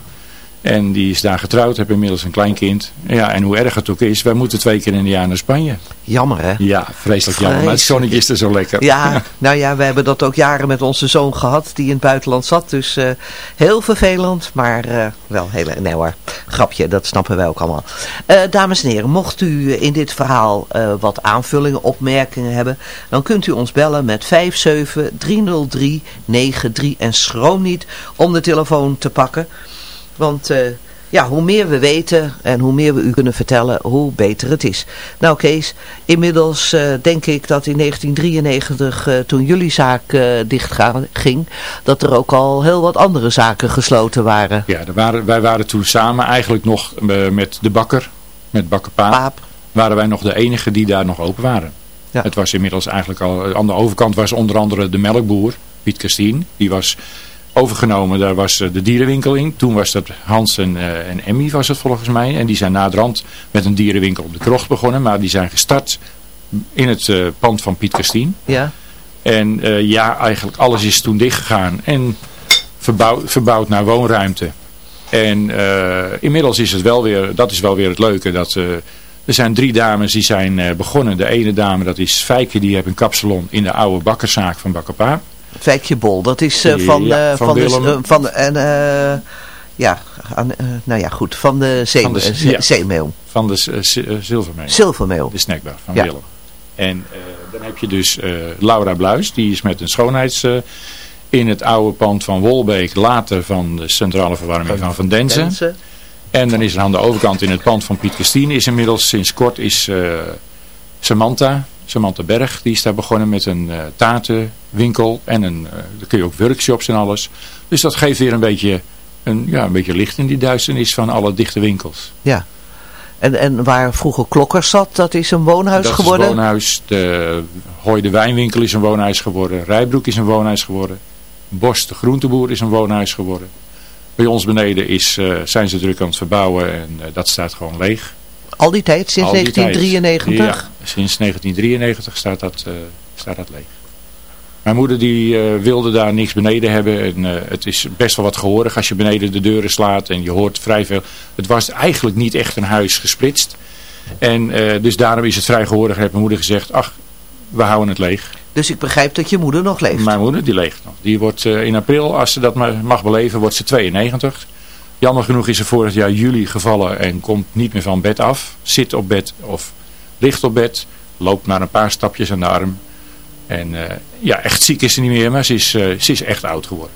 En die is daar getrouwd, heeft inmiddels een kleinkind. Ja, en hoe erg het ook is, wij moeten twee keer in een jaar naar Spanje. Jammer hè? Ja, vreselijk jammer. Maar het zonnetje is er zo lekker. Ja, *laughs* nou ja, we hebben dat ook jaren met onze zoon gehad, die in het buitenland zat. Dus eh, heel vervelend, maar eh, wel heel nee hoor, grapje, dat snappen wij ook allemaal. Eh, dames en heren, mocht u in dit verhaal wat aanvullingen, opmerkingen hebben, dan kunt u ons bellen met 5730393 en schroom niet om de telefoon te pakken. Want uh, ja, hoe meer we weten en hoe meer we u kunnen vertellen, hoe beter het is. Nou Kees, inmiddels uh, denk ik dat in 1993, uh, toen jullie zaak dicht ging, dat er ook al heel wat andere zaken gesloten waren. Ja, er waren, wij waren toen samen eigenlijk nog met de bakker, met bakker Paap, Paap, waren wij nog de enige die daar nog open waren. Ja. Het was inmiddels eigenlijk al, aan de overkant was onder andere de melkboer, Piet Christien, die was overgenomen. Daar was eh, de dierenwinkel in. Toen was dat Hans en, uh, en Emmy was het volgens mij. En die zijn naderhand met een dierenwinkel op de krocht begonnen. Maar die zijn gestart in het uh, pand van Piet Christien. Ja. En uh, ja, eigenlijk alles is toen dichtgegaan. En verbouwd, verbouwd naar woonruimte. En inmiddels is het wel weer, dat is wel weer het leuke, dat... Er zijn drie dames die zijn begonnen. De ene dame, dat is Fijke, die heeft een kapsalon in de oude bakkerszaak van Bakkerpaap. Vijkje Bol. Dat is uh, van, ja, uh, van, van, Willem. de, van en uh, ja, aan, nou ja, goed, van de, zee, van de ja, zeemeel. Van de zilvermeel. Zilvermeel. De snackbar van ja. Willem. En dan heb je dus Laura Bluis, die is met een schoonheids in het oude pand van Wolbeek, later van de centrale verwarming van Van Denzen. Denzen. En dan is er aan de overkant in het pand van Piet Christine is inmiddels sinds kort is Samantha, Samantha Berg, die is daar begonnen met een uh, taartenwinkel en een, uh, daar kun je ook workshops en alles. Dus dat geeft weer een beetje, een, ja, een beetje licht in die duisternis van alle dichte winkels. Ja. En, en waar vroeger Klokkers zat, dat is een woonhuis dat geworden? Dat is een woonhuis. De Hooi de Wijnwinkel is een woonhuis geworden. Rijbroek is een woonhuis geworden. Bos de Groenteboer is een woonhuis geworden. Bij ons beneden is, uh, zijn ze druk aan het verbouwen en dat staat gewoon leeg. Al die tijd, sinds Al die 1993? Tijd. Ja, sinds 1993 staat dat, uh, staat dat leeg. Mijn moeder die uh, wilde daar niks beneden hebben. En, uh, het is best wel wat gehoorig als je beneden de deuren slaat. En je hoort vrij veel. Het was eigenlijk niet echt een huis gesplitst. En dus daarom is het vrij gehoorig. Heeft mijn moeder gezegd, ach, we houden het leeg. Dus ik begrijp dat je moeder nog leeft? Mijn moeder die leeft nog. Die wordt in april, als ze dat mag beleven, wordt ze 92. Jammer genoeg is er vorig jaar juli gevallen en komt niet meer van bed af. Zit op bed of ligt op bed. Loopt maar een paar stapjes aan de arm. En uh, ja, echt ziek is ze niet meer, maar ze is, uh, ze is echt oud geworden.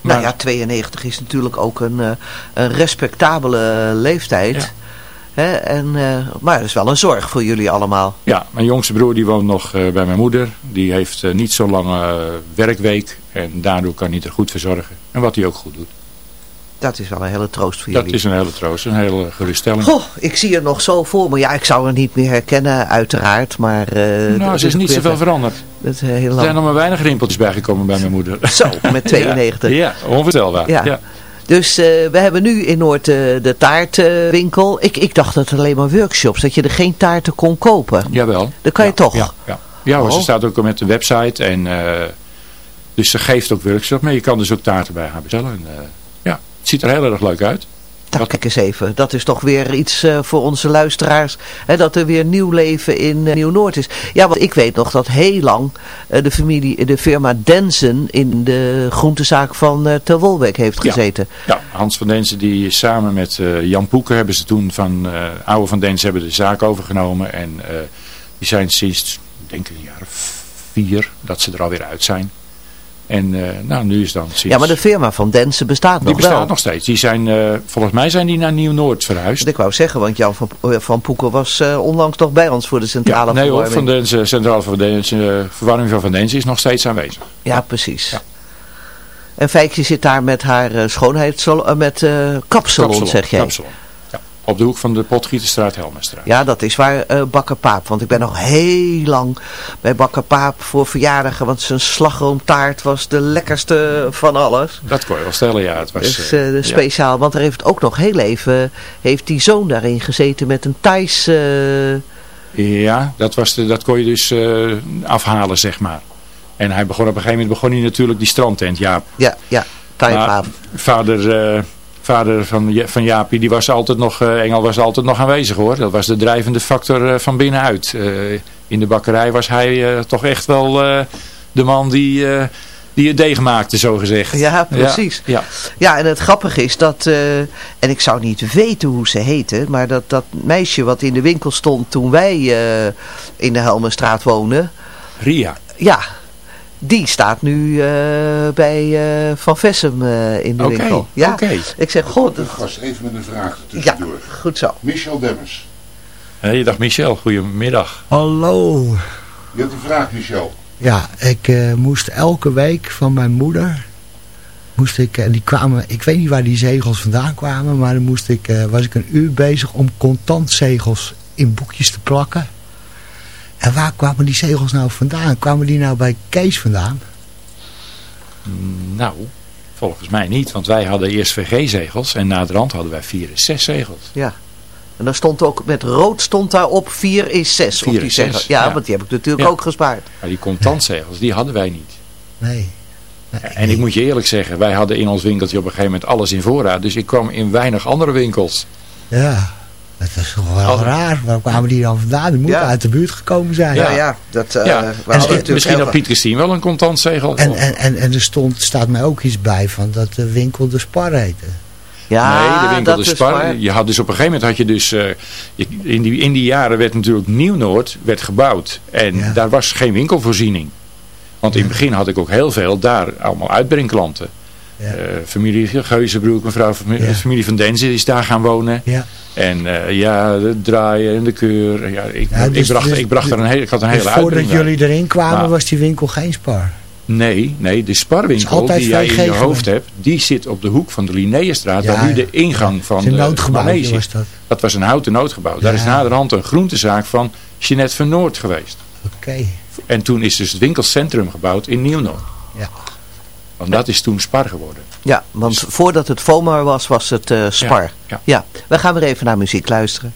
Maar, nou ja, 92 is natuurlijk ook een, uh, een respectabele leeftijd. Ja. Hè? En, maar het is wel een zorg voor jullie allemaal. Ja, mijn jongste broer die woont nog bij mijn moeder. Die heeft niet zo lange werkweek. En daardoor kan hij er goed verzorgen. En wat hij ook goed doet. Dat is wel een hele troost voor dat jullie. Dat is een hele troost, een hele geruststelling. Goh, ik zie er nog zo voor me. Ja, ik zou het niet meer herkennen, uiteraard. Maar, uh, nou, ze is niet zoveel veranderd. Dat is heel lang. Er zijn nog maar weinig rimpeltjes bijgekomen bij mijn moeder. Zo, *laughs* met 92. ja, ja, onvoorstelbaar. Ja. ja. Dus uh, we hebben nu in Noord uh, de taartwinkel. ik, ik dacht dat het alleen maar workshops, dat je er geen taarten kon kopen. Jawel. Dat kan ja, je toch? Ja, ja. ja oh. ze staat ook met de website. En, dus ze geeft ook workshops, maar je kan dus ook taarten bij haar bestellen. En, ziet er heel erg leuk uit. Nou, kijk eens even. Dat is toch weer iets uh, voor onze luisteraars. Hè, dat er weer nieuw leven in uh, Nieuw-Noord is. Ja, want ik weet nog dat heel lang uh, de familie, de firma Densen in de groentezaak van uh, Ter Wolbeek heeft gezeten. Ja, ja, Hans van Densen die samen met Jan Poeker hebben ze toen van Oude van Densen hebben de zaak overgenomen. En die zijn sinds, denk ik, een jaar of vier dat ze er alweer uit zijn. En uh, nou, nu is dan sinds... Ja, maar de firma van Densen bestaat nog Die bestaat wel. nog steeds. Die zijn, uh, volgens mij zijn die naar Nieuw-Noord verhuisd. Ik wou zeggen, want Jan van, van Poeken was uh, onlangs nog bij ons voor de centrale ja, nee, verwarming. Nee hoor, van Densen, centrale van Densen, verwarming van Van Densen is nog steeds aanwezig. Ja, precies. Ja. En Fijkje zit daar met haar schoonheidssalon, met kapsalon, kapsalon, zeg jij. Kapsalon. Op de hoek van de Potgieterstraat, Helmerstraat. Ja, dat is waar uh, Bakker Paap. Want ik ben nog heel lang bij Bakker Paap voor verjaardagen. Want zijn slagroomtaart was de lekkerste van alles. Dat kon je wel stellen, ja. Het was, dus, uh, uh, speciaal. Ja. Want er heeft ook nog heel even... Heeft die zoon daarin gezeten met een Thais... Ja, dat, was de, dat kon je dus afhalen, zeg maar. En hij begon op een gegeven moment begon hij natuurlijk die strandtent, Jaap. Ja, ja. Thai Paap. Vader... vader van, van Jaapie, die was altijd nog, eh, Engel was altijd nog aanwezig hoor. Dat was de drijvende factor eh, van binnenuit. Eh, in de bakkerij was hij toch echt wel de man die, die het deeg maakte, zo gezegd. Ja, precies. Ja, Ja, en het grappige is dat, en ik zou niet weten hoe ze heette, maar dat, dat meisje wat in de winkel stond toen wij in de Helmenstraat woonden. Ria. Ja, die staat nu eh, bij eh, Van Vessem eh, in de winkel. Ja, oké. ik zeg, god, dat- Gast, even met een vraag tussendoor. goed zo. Michel Demmers. Hey, dag Michel, goedemiddag. Hallo. Je hebt een vraag, Michel. Ja, ik eh, moest elke week van mijn moeder, moest ik, en die kwamen, ik weet niet waar die zegels vandaan kwamen, maar dan moest ik, eh, was ik een uur bezig om contantzegels in boekjes te plakken. En waar kwamen die zegels nou vandaan? Kwamen die nou bij Kees vandaan? Nou, volgens mij niet, want wij hadden eerst VG-zegels en na de rand hadden wij 4 en 6 zegels. Ja. En daar stond ook, met rood stond daarop 4 is 6 op die is zegel. zes, Ja, ja. want die heb ik natuurlijk Ja. ook gespaard. Maar die contantzegels, die hadden wij niet. Nee. En ik moet je eerlijk zeggen, wij hadden in ons winkeltje op een gegeven moment alles in voorraad. Dus ik kwam in weinig andere winkels. Ja, dat is toch wel Als- raar. Waar kwamen die dan vandaan? Die moeten Ja. uit de buurt gekomen zijn. Ja, ja, dat, eh, ja. we En misschien had Piet Christine wel een contantzegel. En, en, en, en er stond, staat mij ook iets bij van dat de winkel de Spar heette. Ja, nee, de winkel dat de Spar. Je had dus op een gegeven moment had je dus... eh, in, die, in die jaren werd natuurlijk Nieuw-Noord werd gebouwd. En daar was geen winkelvoorziening. Want in het begin had ik ook heel veel daar allemaal uitbrengklanten. Eh, familie Geuzenbroek, mevrouw familie, familie van Denzen is daar gaan wonen. Ja. En eh, ja, de draaien en de keur. Ja, ik, Ja, ik, dus- bracht, dus- ik bracht er een hele, ik had een Dus hele voordat uitbrenging. jullie erin kwamen was die winkel geen Spar. Nee, nee, de sparwinkel die jij in je hoofd hebt, die zit op de hoek van de Linnaeusstraat, Ja, waar nu de ingang van Het is een de noodgebouwtje manege was dat. Dat was een houten noodgebouw. Daar is naderhand een groentezaak van Jeanette van Noord geweest. Oké. En toen is dus het winkelcentrum gebouwd in Nieuw-Noord. Ja. Want dat is toen Spar geworden. Ja, want voordat het FOMAR was, was het eh, Spar. Ja, ja, we gaan weer even naar muziek luisteren.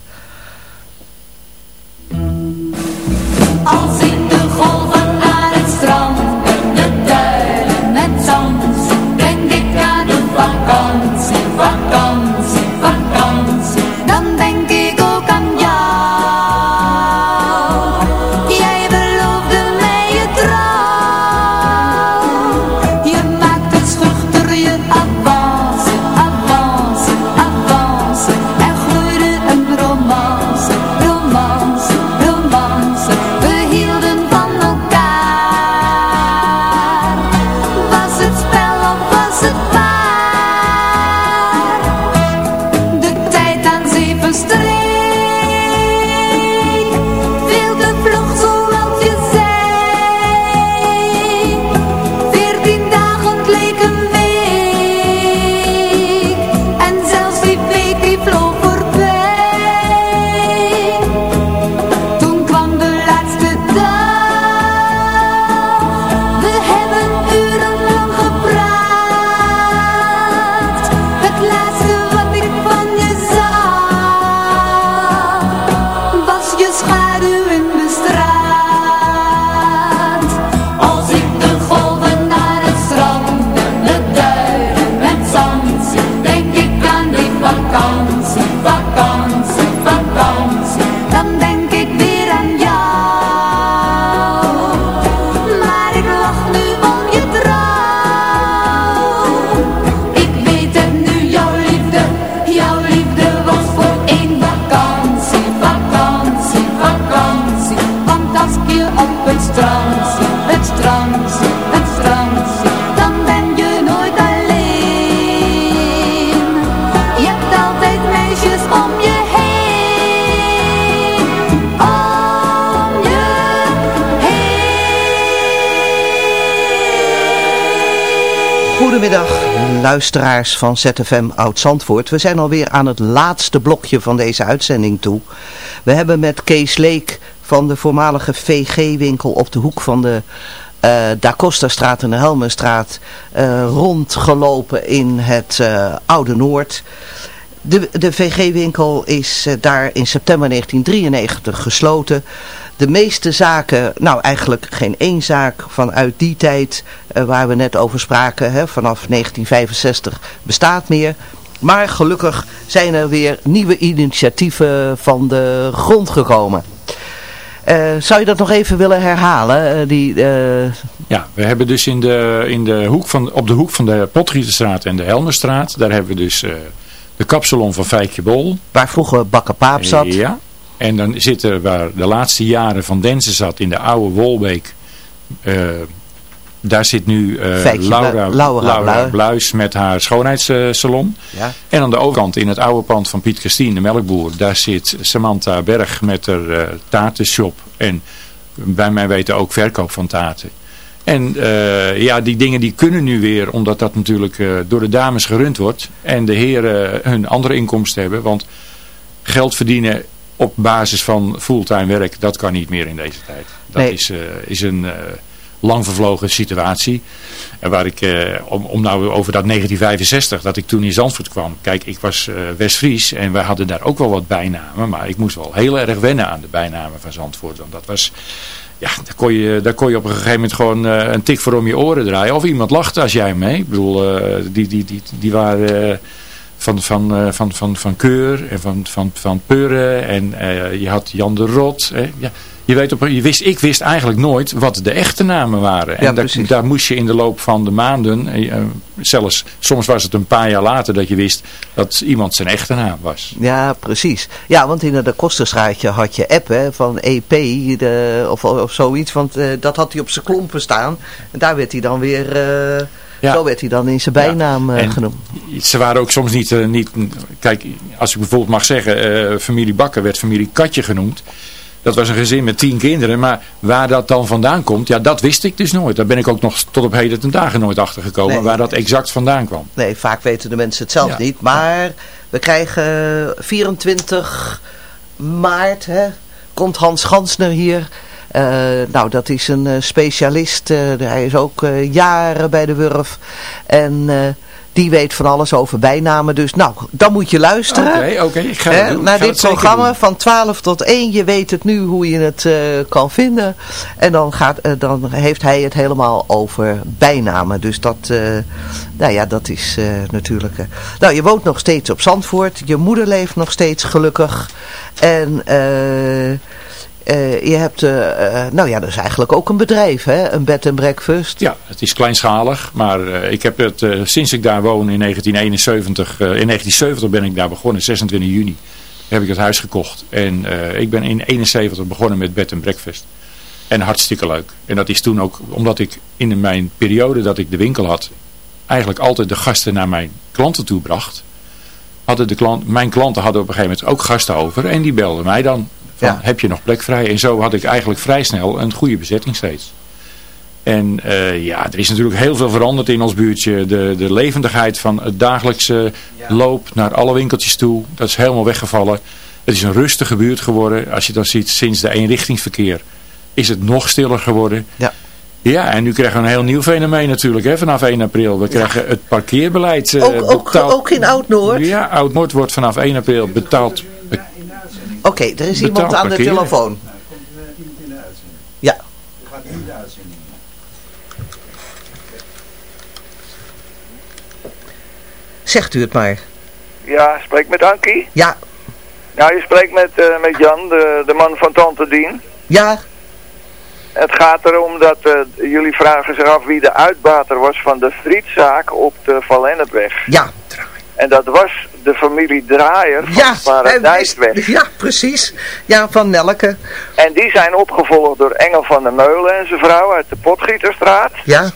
Luisteraars van ZFM Oud-Zandvoort. We zijn alweer aan het laatste blokje van deze uitzending toe. We hebben met Kees Leek van de voormalige VG-winkel op de hoek van de eh Da Costa-straat en de Helmenstraat eh, rondgelopen in het eh, Oude Noord. De, de VG-winkel is daar in september 1993 gesloten. De meeste zaken, nou eigenlijk geen één zaak vanuit die tijd eh, waar we net over spraken, hè, vanaf 1965 bestaat meer. Maar gelukkig zijn er weer nieuwe initiatieven van de grond gekomen. Eh, zou je dat nog even willen herhalen? Eh, die, Ja, we hebben dus in de, in de hoek van, op de hoek van de Potgieterstraat en de Helmerstraat, daar hebben we dus de kapsalon van Fijkje Bol. Waar vroeger Bakker Paap zat. Ja, en dan zit er waar de laatste jaren van Denzen zat in de oude Wolbeek. eh, daar zit nu eh, Laura, Laura Laura, Bluis. Met haar schoonheidssalon. Ja. En aan de overkant in het oude pand van Piet Christine, de melkboer, daar zit Samantha Berg met haar eh taartenshop. En bij mij weten ook verkoop van taarten. En ja, die dingen die kunnen nu weer, omdat dat natuurlijk door de dames gerund wordt. En de heren hun andere inkomsten hebben. Want geld verdienen op basis van fulltime werk, dat kan niet meer in deze tijd. Dat Nee. is, eh, is een eh, lang vervlogen situatie. En waar ik, eh, om, om nou over dat 1965, dat ik toen in Zandvoort kwam. Kijk, ik was West-Fries en wij hadden daar ook wel wat bijnamen. Maar ik moest wel heel erg wennen aan de bijnamen van Zandvoort. Want dat was... Ja, daar kon, je, daar kon je op een gegeven moment gewoon een tik voor om je oren draaien. Of iemand lachte als jij mee. Ik bedoel, die, die, die, die waren van, van, eh, van, van, van Keur en van, van, van Purren. En eh, je had Jan de Rot. Hè. Ja, je weet op, je wist, ik wist eigenlijk nooit wat de echte namen waren. Ja, en daar, precies. daar moest je in de loop van de maanden, eh, zelfs soms was het een paar jaar later dat je wist dat iemand zijn echte naam was. Ja, precies. Ja, want in het kostenstraatje had je app hè, van EP de, of, of zoiets. Want dat had hij op zijn klompen staan. En daar werd hij dan weer... Zo werd hij dan in zijn bijnaam eh, En genoemd. Ze waren ook soms niet, eh, niet... Kijk, als ik bijvoorbeeld mag zeggen, eh, familie Bakker werd familie Katje genoemd. Dat was een gezin met tien kinderen. Maar waar dat dan vandaan komt, ja, dat wist ik dus nooit. Daar ben ik ook nog tot op heden ten dagen nooit achter gekomen. Nee. waar dat exact vandaan kwam. Nee, vaak weten de mensen het zelf Ja. niet. Maar we krijgen 24 maart, hè, komt Hans Gansner hier. Eh, nou, dat is een eh, specialist. eh, hij is ook jaren bij de Wurf. En die weet van alles over bijnamen. Dus nou, dan moet je luisteren. Oké, oké, doen. Naar dit programma doen. van 12 tot 1. Je weet het nu hoe je het kan vinden. En dan, gaat, dan heeft hij het helemaal over bijnamen. Dus dat, nou ja, dat is natuurlijk... nou, je woont nog steeds op Zandvoort. Je moeder leeft nog steeds gelukkig. En... eh, eh, je hebt, eh, eh, nou ja, dat is eigenlijk ook een bedrijf, hè? Een bed and breakfast. Ja, het is kleinschalig, maar ik heb het sinds ik daar woon in 1971, eh, in 1970 ben ik daar begonnen, 26 juni, heb ik het huis gekocht. En ik ben in 71 begonnen met bed and breakfast. En hartstikke leuk. En dat is toen ook, omdat ik in mijn periode dat ik de winkel had, eigenlijk altijd de gasten naar mijn klanten toe bracht. Hadden de klant, mijn klanten hadden op een gegeven moment ook gasten over en die belden mij dan. Van, Ja. Heb je nog plek vrij? En zo had ik eigenlijk vrij snel een goede bezetting steeds. En eh, ja, er is natuurlijk heel veel veranderd in ons buurtje. De, de levendigheid van het dagelijkse loop naar alle winkeltjes toe, dat is helemaal weggevallen. Het is een rustige buurt geworden. Als je dan ziet, sinds de eenrichtingsverkeer is het nog stiller geworden. Ja. Ja, en nu krijgen we een heel nieuw fenomeen natuurlijk, hè, vanaf 1 april. We krijgen het parkeerbeleid eh, Ook, ook, betaald. ook in Oud-Noord? Ja, Oud-Noord wordt vanaf 1 april betaald. Oké, er is iemand Betaald aan de parkeren. telefoon. Ja. Zegt u het maar. Ja, spreek met Ankie. Ja. Nou, je spreekt met, eh, met Jan, de, de man van Tante Dien. Ja. Het gaat erom dat eh, jullie vragen zich af wie de uitbater was van de frietzaak op de Valennepweg. Ja. En dat was de familie Draaier van Ja, de Paradijsweg. Ja, precies. Ja, van Nelke. En die zijn opgevolgd door Engel van der Meulen en zijn vrouw uit de Potgieterstraat. Ja.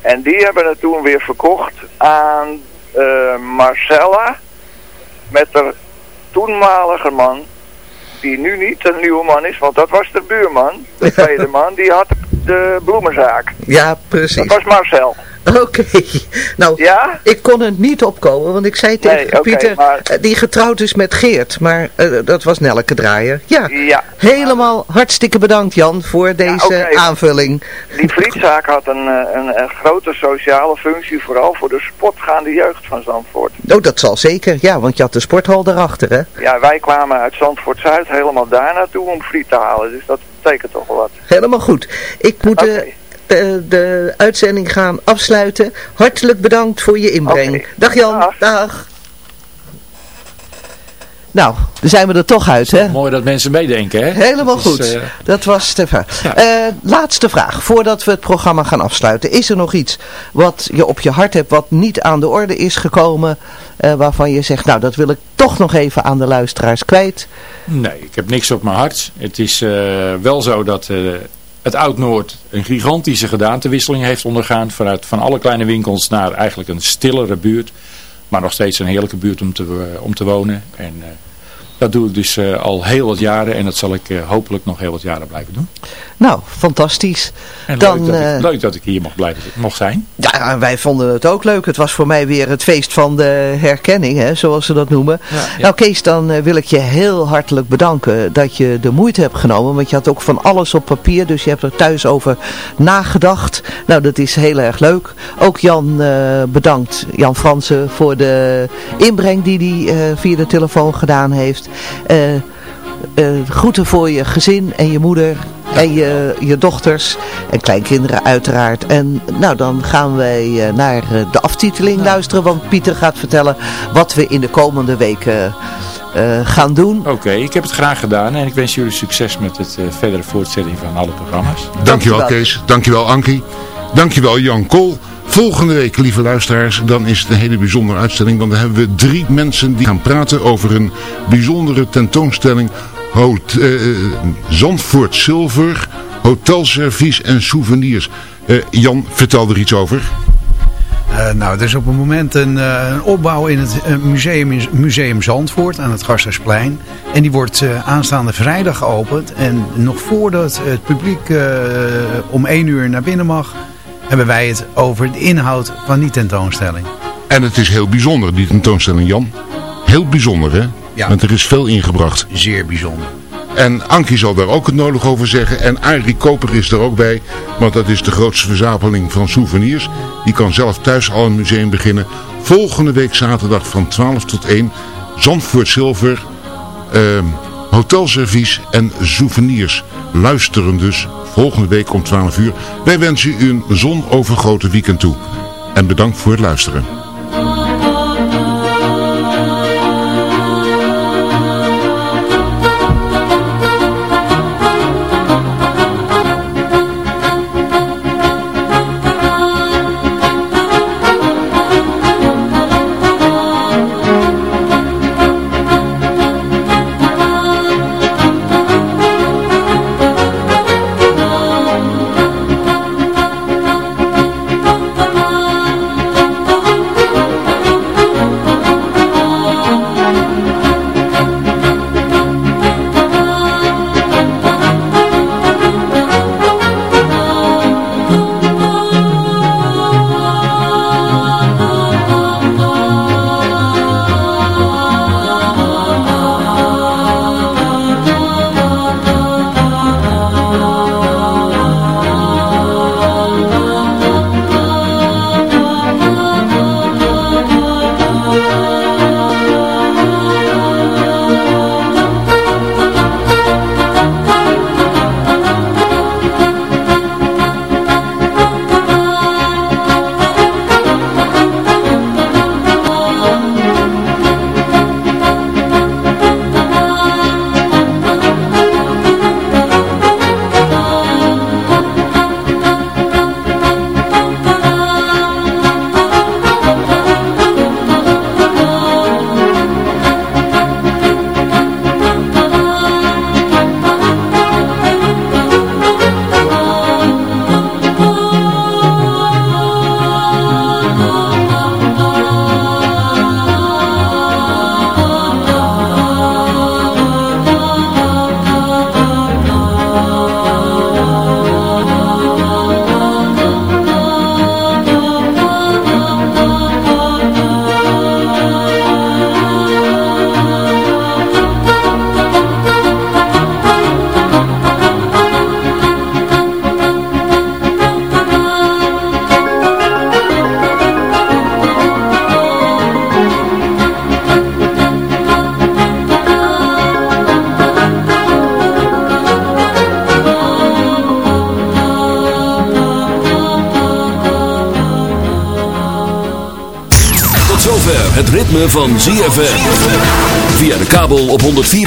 En die hebben het toen weer verkocht aan eh, Marcella met haar toenmalige man, die nu niet een nieuwe man is, want dat was de buurman, de *laughs* tweede man, die had de bloemenzaak. Ja, precies. Dat was Marcel. *laughs* Oké. Nou, ik kon het niet opkomen, want ik zei tegen Nee, Pieter, maar- eh, die getrouwd is met Geert. Maar eh, dat was Nelke Draaier. Ja. Ja. Helemaal hartstikke bedankt Jan voor deze aanvulling. Die frietzaak had een, eh, een, een grote sociale functie, vooral voor de sportgaande jeugd van Zandvoort. Oh, dat zal zeker. Ja, want je had de sporthal erachter, hè? Ja, wij kwamen uit Zandvoort-Zuid helemaal daar naartoe om friet te halen, dus dat betekent toch wel wat. Helemaal goed. Ik moet de, de uitzending gaan afsluiten. Hartelijk bedankt voor je inbreng. Dag Jan. Dag. Nou, dan zijn we er toch uit, hè? Mooi dat mensen meedenken, hè? Helemaal Dat is, goed. eh, Dat was vraag. Eh, laatste vraag, voordat we het programma gaan afsluiten. Is er nog iets wat je op je hart hebt, wat niet aan de orde is gekomen, eh, waarvan je zegt, nou, dat wil ik toch nog even aan de luisteraars kwijt? Nee, ik heb niks op mijn hart. Het is eh, wel zo dat eh, het Oud-Noord een gigantische gedaantewisseling heeft ondergaan. Vanuit van alle kleine winkels naar eigenlijk een stillere buurt. Maar nog steeds een heerlijke buurt om te, eh, om te wonen. En eh, dat doe ik dus eh, al heel wat jaren. En dat zal ik hopelijk nog heel wat jaren blijven doen. Nou, fantastisch. En Dan, leuk, dat eh, ik, leuk dat ik hier mag, blijven, mocht zijn. Ja, wij vonden het ook leuk. Het was voor mij weer het feest van de herkenning, hè, zoals ze dat noemen. Nou Kees, dan eh, wil ik je heel hartelijk bedanken dat je de moeite hebt genomen. Want je had ook van alles op papier, dus je hebt er thuis over nagedacht. Nou, dat is heel erg leuk. Ook Jan eh, bedankt, Jan Fransen, voor de inbreng die hij eh, via de telefoon gedaan heeft. Eh, eh, groeten voor je gezin en je moeder en je, je dochters en kleinkinderen uiteraard. En nou, dan gaan wij eh, naar eh, de aftiteling luisteren, want Pieter gaat vertellen wat we in de komende weken eh, gaan doen. Oké, ik heb het graag gedaan. En ik wens jullie succes met het verdere voortzetting van alle programma's. Dankjewel Kees, dankjewel Ankie, dankjewel Jan Kool. Volgende week, lieve luisteraars, dan is het een hele bijzondere uitstelling. Want dan hebben we drie mensen die gaan praten over een bijzondere tentoonstelling. Hot, eh, Zandvoort Zilver, hotelservies en souvenirs. Eh, Jan, vertel er iets over. Eh, nou, er is op het moment een, eh, een opbouw in het eh, museum, museum Zandvoort aan het Gasthuisplein. En die wordt eh, aanstaande vrijdag geopend. En nog voordat het publiek eh, om 1 uur naar binnen mag, hebben wij het over de inhoud van die tentoonstelling. En het is heel bijzonder, die tentoonstelling, Jan. Heel bijzonder, hè? Ja. Want er is veel ingebracht. Zeer bijzonder. En Ankie zal daar ook het nodig over zeggen. En Arie Koper is er ook bij. Want dat is de grootste verzameling van souvenirs. Die kan zelf thuis al een museum beginnen. Volgende week zaterdag van 12 tot 1. Zandvoort Zilver. ehm, hotelservies en souvenirs. Luisteren dus volgende week om 12 uur. Wij wensen u een zonovergoten weekend toe. En bedankt voor het luisteren.